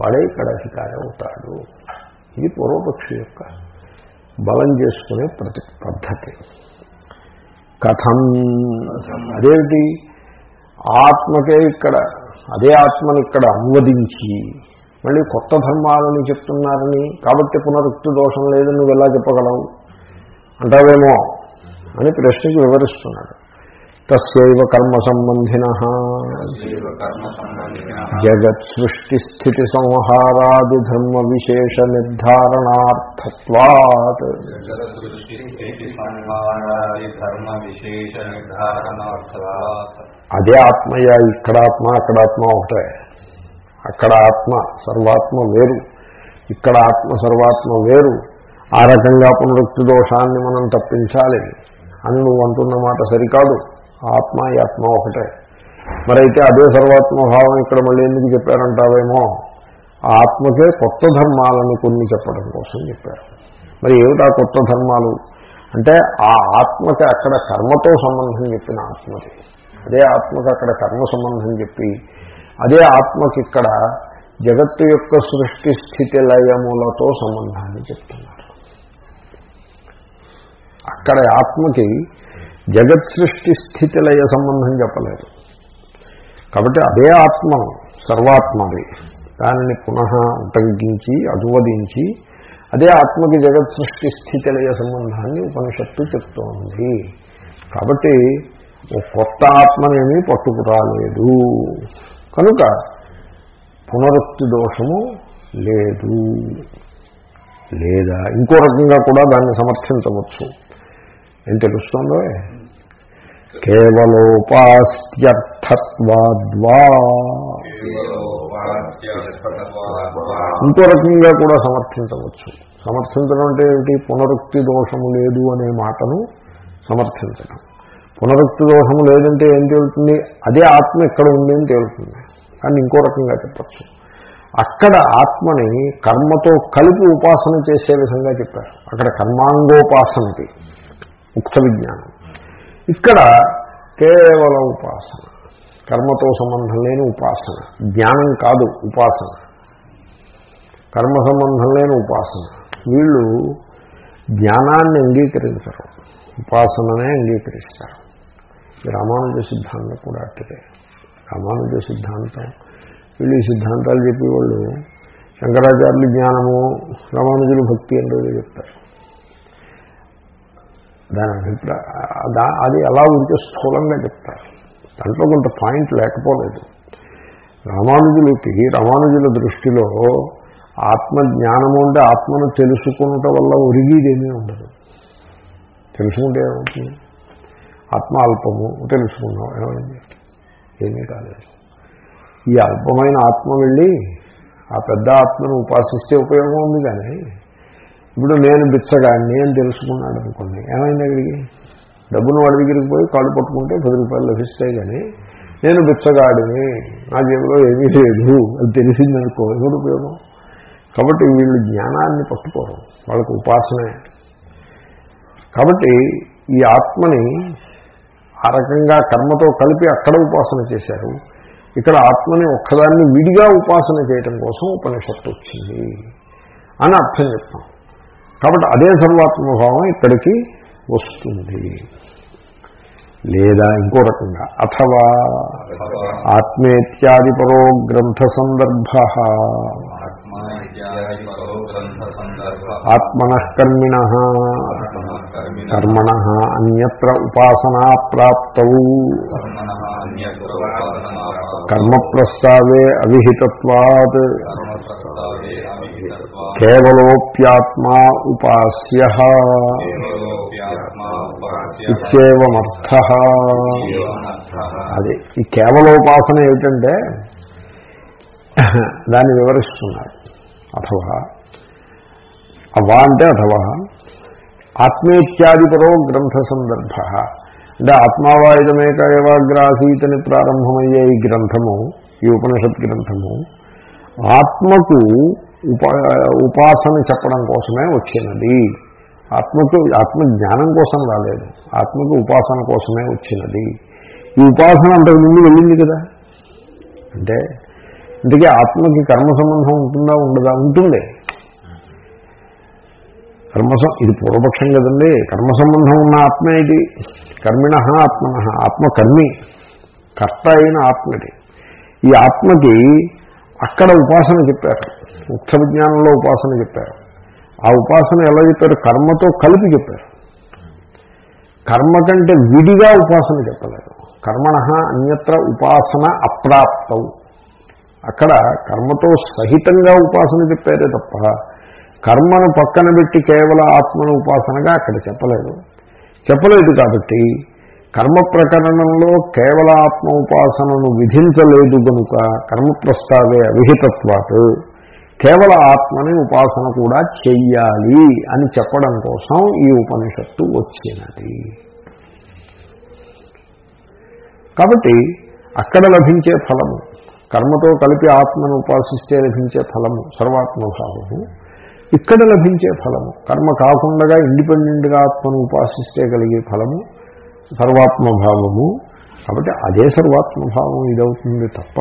వాడే ఇక్కడ అధికారి అవుతాడు. ఇది పూర్వపక్షి యొక్క బలం చేసుకునే ప్రతి పద్ధతి. కథం. అదేమిటి? ఆత్మకే ఇక్కడ అదే ఆత్మని ఇక్కడ అనువదించి మళ్ళీ కొత్త ధర్మాలని చెప్తున్నారని కాబట్టి పునరుక్తి దోషం లేదని నువ్వు ఎలా చెప్పగలవు? అంటావేమో అని ప్రశ్నకి వివరిస్తున్నాడు. తస్యైవ కర్మ సంబంధిన జీవ కర్మ సంబంధిన జగత్ సృష్టి స్థితి సంహారాది ధర్మ విశేష నిర్ధారణార్థత్వాత్ అదే ఆత్మయ్య ఇక్కడ ఆత్మ అక్కడ ఆత్మ ఒకటే. అక్కడ ఆత్మ సర్వాత్మ వేరు. ఇక్కడ ఆత్మ సర్వాత్మ వేరు. ఆ రకంగా పునరుక్తి దోషాన్ని మనం తప్పించాలి. అని నువ్వు అంటున్న మాట సరికాదు. ఆత్మ ఈ ఆత్మ ఒకటే. మరైతే అదే సర్వాత్మ భావం ఇక్కడ మళ్ళీ ఎందుకు చెప్పారంటావేమో? ఆ ఆత్మకే కొత్త ధర్మాలను కొన్ని చెప్పడం కోసం చెప్పారు. మరి ఏమిటా కొత్త ధర్మాలు? అంటే ఆ ఆత్మకి అక్కడ కర్మతో సంబంధం చెప్పిన ఆత్మది. అదే ఆత్మకి అక్కడ కర్మ సంబంధం చెప్పి అదే ఆత్మకి ఇక్కడ జగత్తు యొక్క సృష్టి స్థితి లయములతో సంబంధాన్ని చెప్తున్నారు. అక్కడ ఆత్మకి జగత్ సృష్టి స్థితిలయ సంబంధం చెప్పలేదు. కాబట్టి అదే ఆత్మ సర్వాత్మది దానిని పునః ఉటంకించి అనువదించి అదే ఆత్మకి జగత్ సృష్టి స్థితిలయ సంబంధాన్ని ఉపనిషత్తు చెప్తోంది. కాబట్టి కొత్త ఆత్మనేమీ పట్టుకురాలేదు. కనుక పునరుక్తి దోషము లేదు. లేదా ఇంకో రకంగా కూడా దాన్ని సమర్థించవచ్చు. ఏం తెలుస్తుందో? కేవలోపాస్త్యర్థత్వాద్వా ఇంకో రకంగా కూడా సమర్థించవచ్చు. సమర్థించడం అంటే ఏమిటి? పునరుక్తి దోషము లేదు అనే మాటను సమర్థించడం. పునరుక్తి దోషము లేదంటే ఏం తేలుతుంది అదే ఆత్మ ఇక్కడ ఉంది అని తేలుతుంది. కానీ ఇంకో రకంగా చెప్పచ్చు. అక్కడ ఆత్మని కర్మతో కలిపి ఉపాసన చేసే విధంగా చెప్పారు. అక్కడ కర్మాంగోపాసనకి. ముక్త విజ్ఞానం ఇక్కడ కేవలం ఉపాసన. కర్మతో సంబంధం లేని ఉపాసన. జ్ఞానం కాదు ఉపాసన. కర్మ సంబంధం లేని ఉపాసన. వీళ్ళు జ్ఞానాన్ని అంగీకరించరు. ఉపాసననే అంగీకరిస్తారు. రామానుజ సిద్ధాంతం కూడా అట్టిదే. రామానుజ సిద్ధాంతం. వీళ్ళు ఈ సిద్ధాంతాలు చెప్పేవాళ్ళు శంకరాచార్యులు జ్ఞానము రామానుజులు భక్తి అంటే చెప్తారు. దాని అభిప్రాయం. అది అలా ఉంటే స్థూలంగా చెప్తారు. దాంట్లో కొంత పాయింట్ లేకపోలేదు. రామానుజులకి రామానుజుల దృష్టిలో ఆత్మ జ్ఞానము అంటే ఆత్మను తెలుసుకున్నట వల్ల ఒరిగిదేమీ ఉండదు. తెలుసుకుంటే ఏమవుతుంది? ఆత్మ అల్పము తెలుసుకున్నాం ఏమైంది? ఏమీ కాలేదు. ఈ అల్పమైన ఆత్మ వెళ్ళి ఆ పెద్ద ఆత్మను ఉపాసిస్తే ఉపయోగం ఉంది కానీ ఇప్పుడు నేను బిచ్చగాడిని అని తెలుసుకున్నాడు అనుకోండి. ఏమైంది అక్కడికి? డబ్బును వాడి దగ్గరికి పోయి కాళ్ళు పట్టుకుంటే పది రూపాయలు లభిస్తాయి కానీ నేను బిచ్చగాడిని నా జేబులో ఏమీ లేదు అది తెలిసిందనుకో ఎవరు ఉపయోగం? కాబట్టి వీళ్ళు జ్ఞానాన్ని పట్టుకోరు వాళ్ళకు ఉపాసనే. కాబట్టి ఈ ఆత్మని ఆ రకంగా కర్మతో కలిపి అక్కడ ఉపాసన చేశారు. ఇక్కడ ఆత్మని ఒక్కదాన్ని విడిగా ఉపాసన చేయటం కోసం ఉపనిషత్తు వచ్చింది అని అర్థం చెప్తాం. కాబట్టి అదే సర్వాత్మభావం ఇక్కడికి వస్తుంది. లేదా ఇంకో రకంగా అథవా ఆత్మేత్యాది పరో గ్రంథ సందర్భ ఆత్మా ఆత్మన కర్మిణ కర్మణ అన్యత్ర ఉపాసనా ప్రాప్త కర్మ ప్రస్తావే అవిహితత్వాత్. కేవలోప్యాత్మా ఉపాస్య. జీవనర్థః అది ఈ కేవలోపాసన ఏమిటంటే దాన్ని వివరిస్తున్నారు. అథవా. అవా అంటే అథవా. ఆత్మేత్యాదిపరో గ్రంథ సందర్భ అంటే ఆత్మావాయుధమేక ఏవాగ్రాసీతని ప్రారంభమయ్యే ఈ గ్రంథము ఈ ఉపనిషత్ గ్రంథము ఆత్మకు ఉపా ఉపాసన చెప్పడం కోసమే వచ్చినది. ఆత్మకు ఆత్మ జ్ఞానం కోసం రాలేదు. ఆత్మకు ఉపాసన కోసమే వచ్చినది. ఈ ఉపాసన అంతకు ముందు వెళ్ళింది కదా. అంటే ఇందుకే ఆత్మకి కర్మ సంబంధం ఉంటుందా ఉండదా? ఉంటుంది. కర్మ సం- ఇది పూర్వపక్షం కదండి. కర్మ సంబంధం ఉన్న ఆత్మ ఇది. కర్మిణ ఆత్మన. ఆత్మ కర్మి కర్త అయిన ఆత్మది. ఈ ఆత్మకి అక్కడ ఉపాసన చెప్పారు. ముఖ్య విజ్ఞానంలో ఉపాసన చెప్పారు. ఆ ఉపాసన ఎలా చెప్పారు? కర్మతో కలిపి చెప్పారు. కర్మ కంటే విడిగా ఉపాసన చెప్పలేదు. కర్మణ అన్యత్ర ఉపాసన అప్రాప్తం. అక్కడ కర్మతో సహితంగా ఉపాసన చెప్పారే తప్ప కర్మను పక్కన పెట్టి కేవల ఆత్మను ఉపాసనగా అక్కడ చెప్పలేదు. చెప్పలేదు కాబట్టి కర్మ ప్రకరణంలో కేవల ఆత్మ ఉపాసనను విధించలేదు కనుక కర్మ ప్రస్తావే అవిహితత్వాత్. కేవల ఆత్మని ఉపాసన కూడా చెయ్యాలి అని చెప్పడం కోసం ఈ ఉపనిషత్తు వచ్చినది. కాబట్టి అక్కడ లభించే ఫలము కర్మతో కలిపి ఆత్మను ఉపాసిస్తే లభించే ఫలము సర్వాత్మభావము ఇక్కడ లభించే ఫలము కర్మ కాకుండా ఇండిపెండెంట్గా ఆత్మను ఉపాసిస్తే కలిగే ఫలము సర్వాత్మభావము. కాబట్టి అదే సర్వాత్మభావం ఇదవుతుంది తప్ప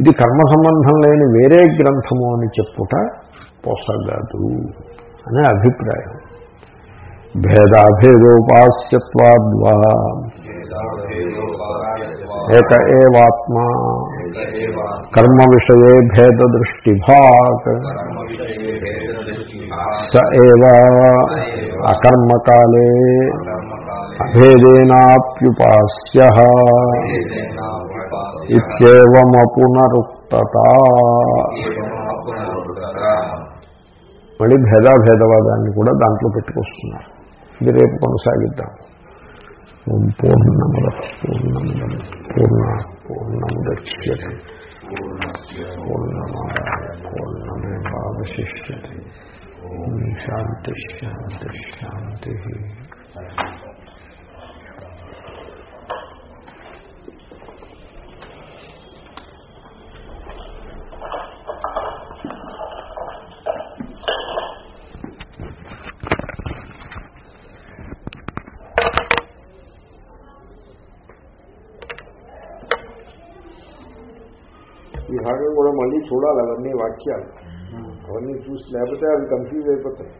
ఇది కర్మ సంబంధం లేని వేరే గ్రంథము అని చెప్పుట పోసగదు అనే అభిప్రాయం. భేదాభేదోపాస్యత్వాద్వా. ఏక ఏవాత్మా. కర్మ విషయ భేద దృష్టిభాక్ స ఏవ అకర్మకాలే. అభేదేనాప్యుపాస్య. ఇత్యేవమపునరుక్తత. మళ్ళీ భేదాభేదవాదాన్ని కూడా దాంట్లో పెట్టుకొస్తున్నారు. ఇది రేపు కొనసాగిద్దాం. పూర్ణముద పూర్ణముదం. పూర్ణ పూర్ణమాదాయ పూర్ణమేవాశిష్యతే శాంతి శాంతి శాంతి. భాగం కూడా మళ్ళీ చూడాలి అవన్నీ వాక్యాలు. అవన్నీ చూసి లేకపోతే అవి కన్ఫ్యూజ్ అయిపోతాయి.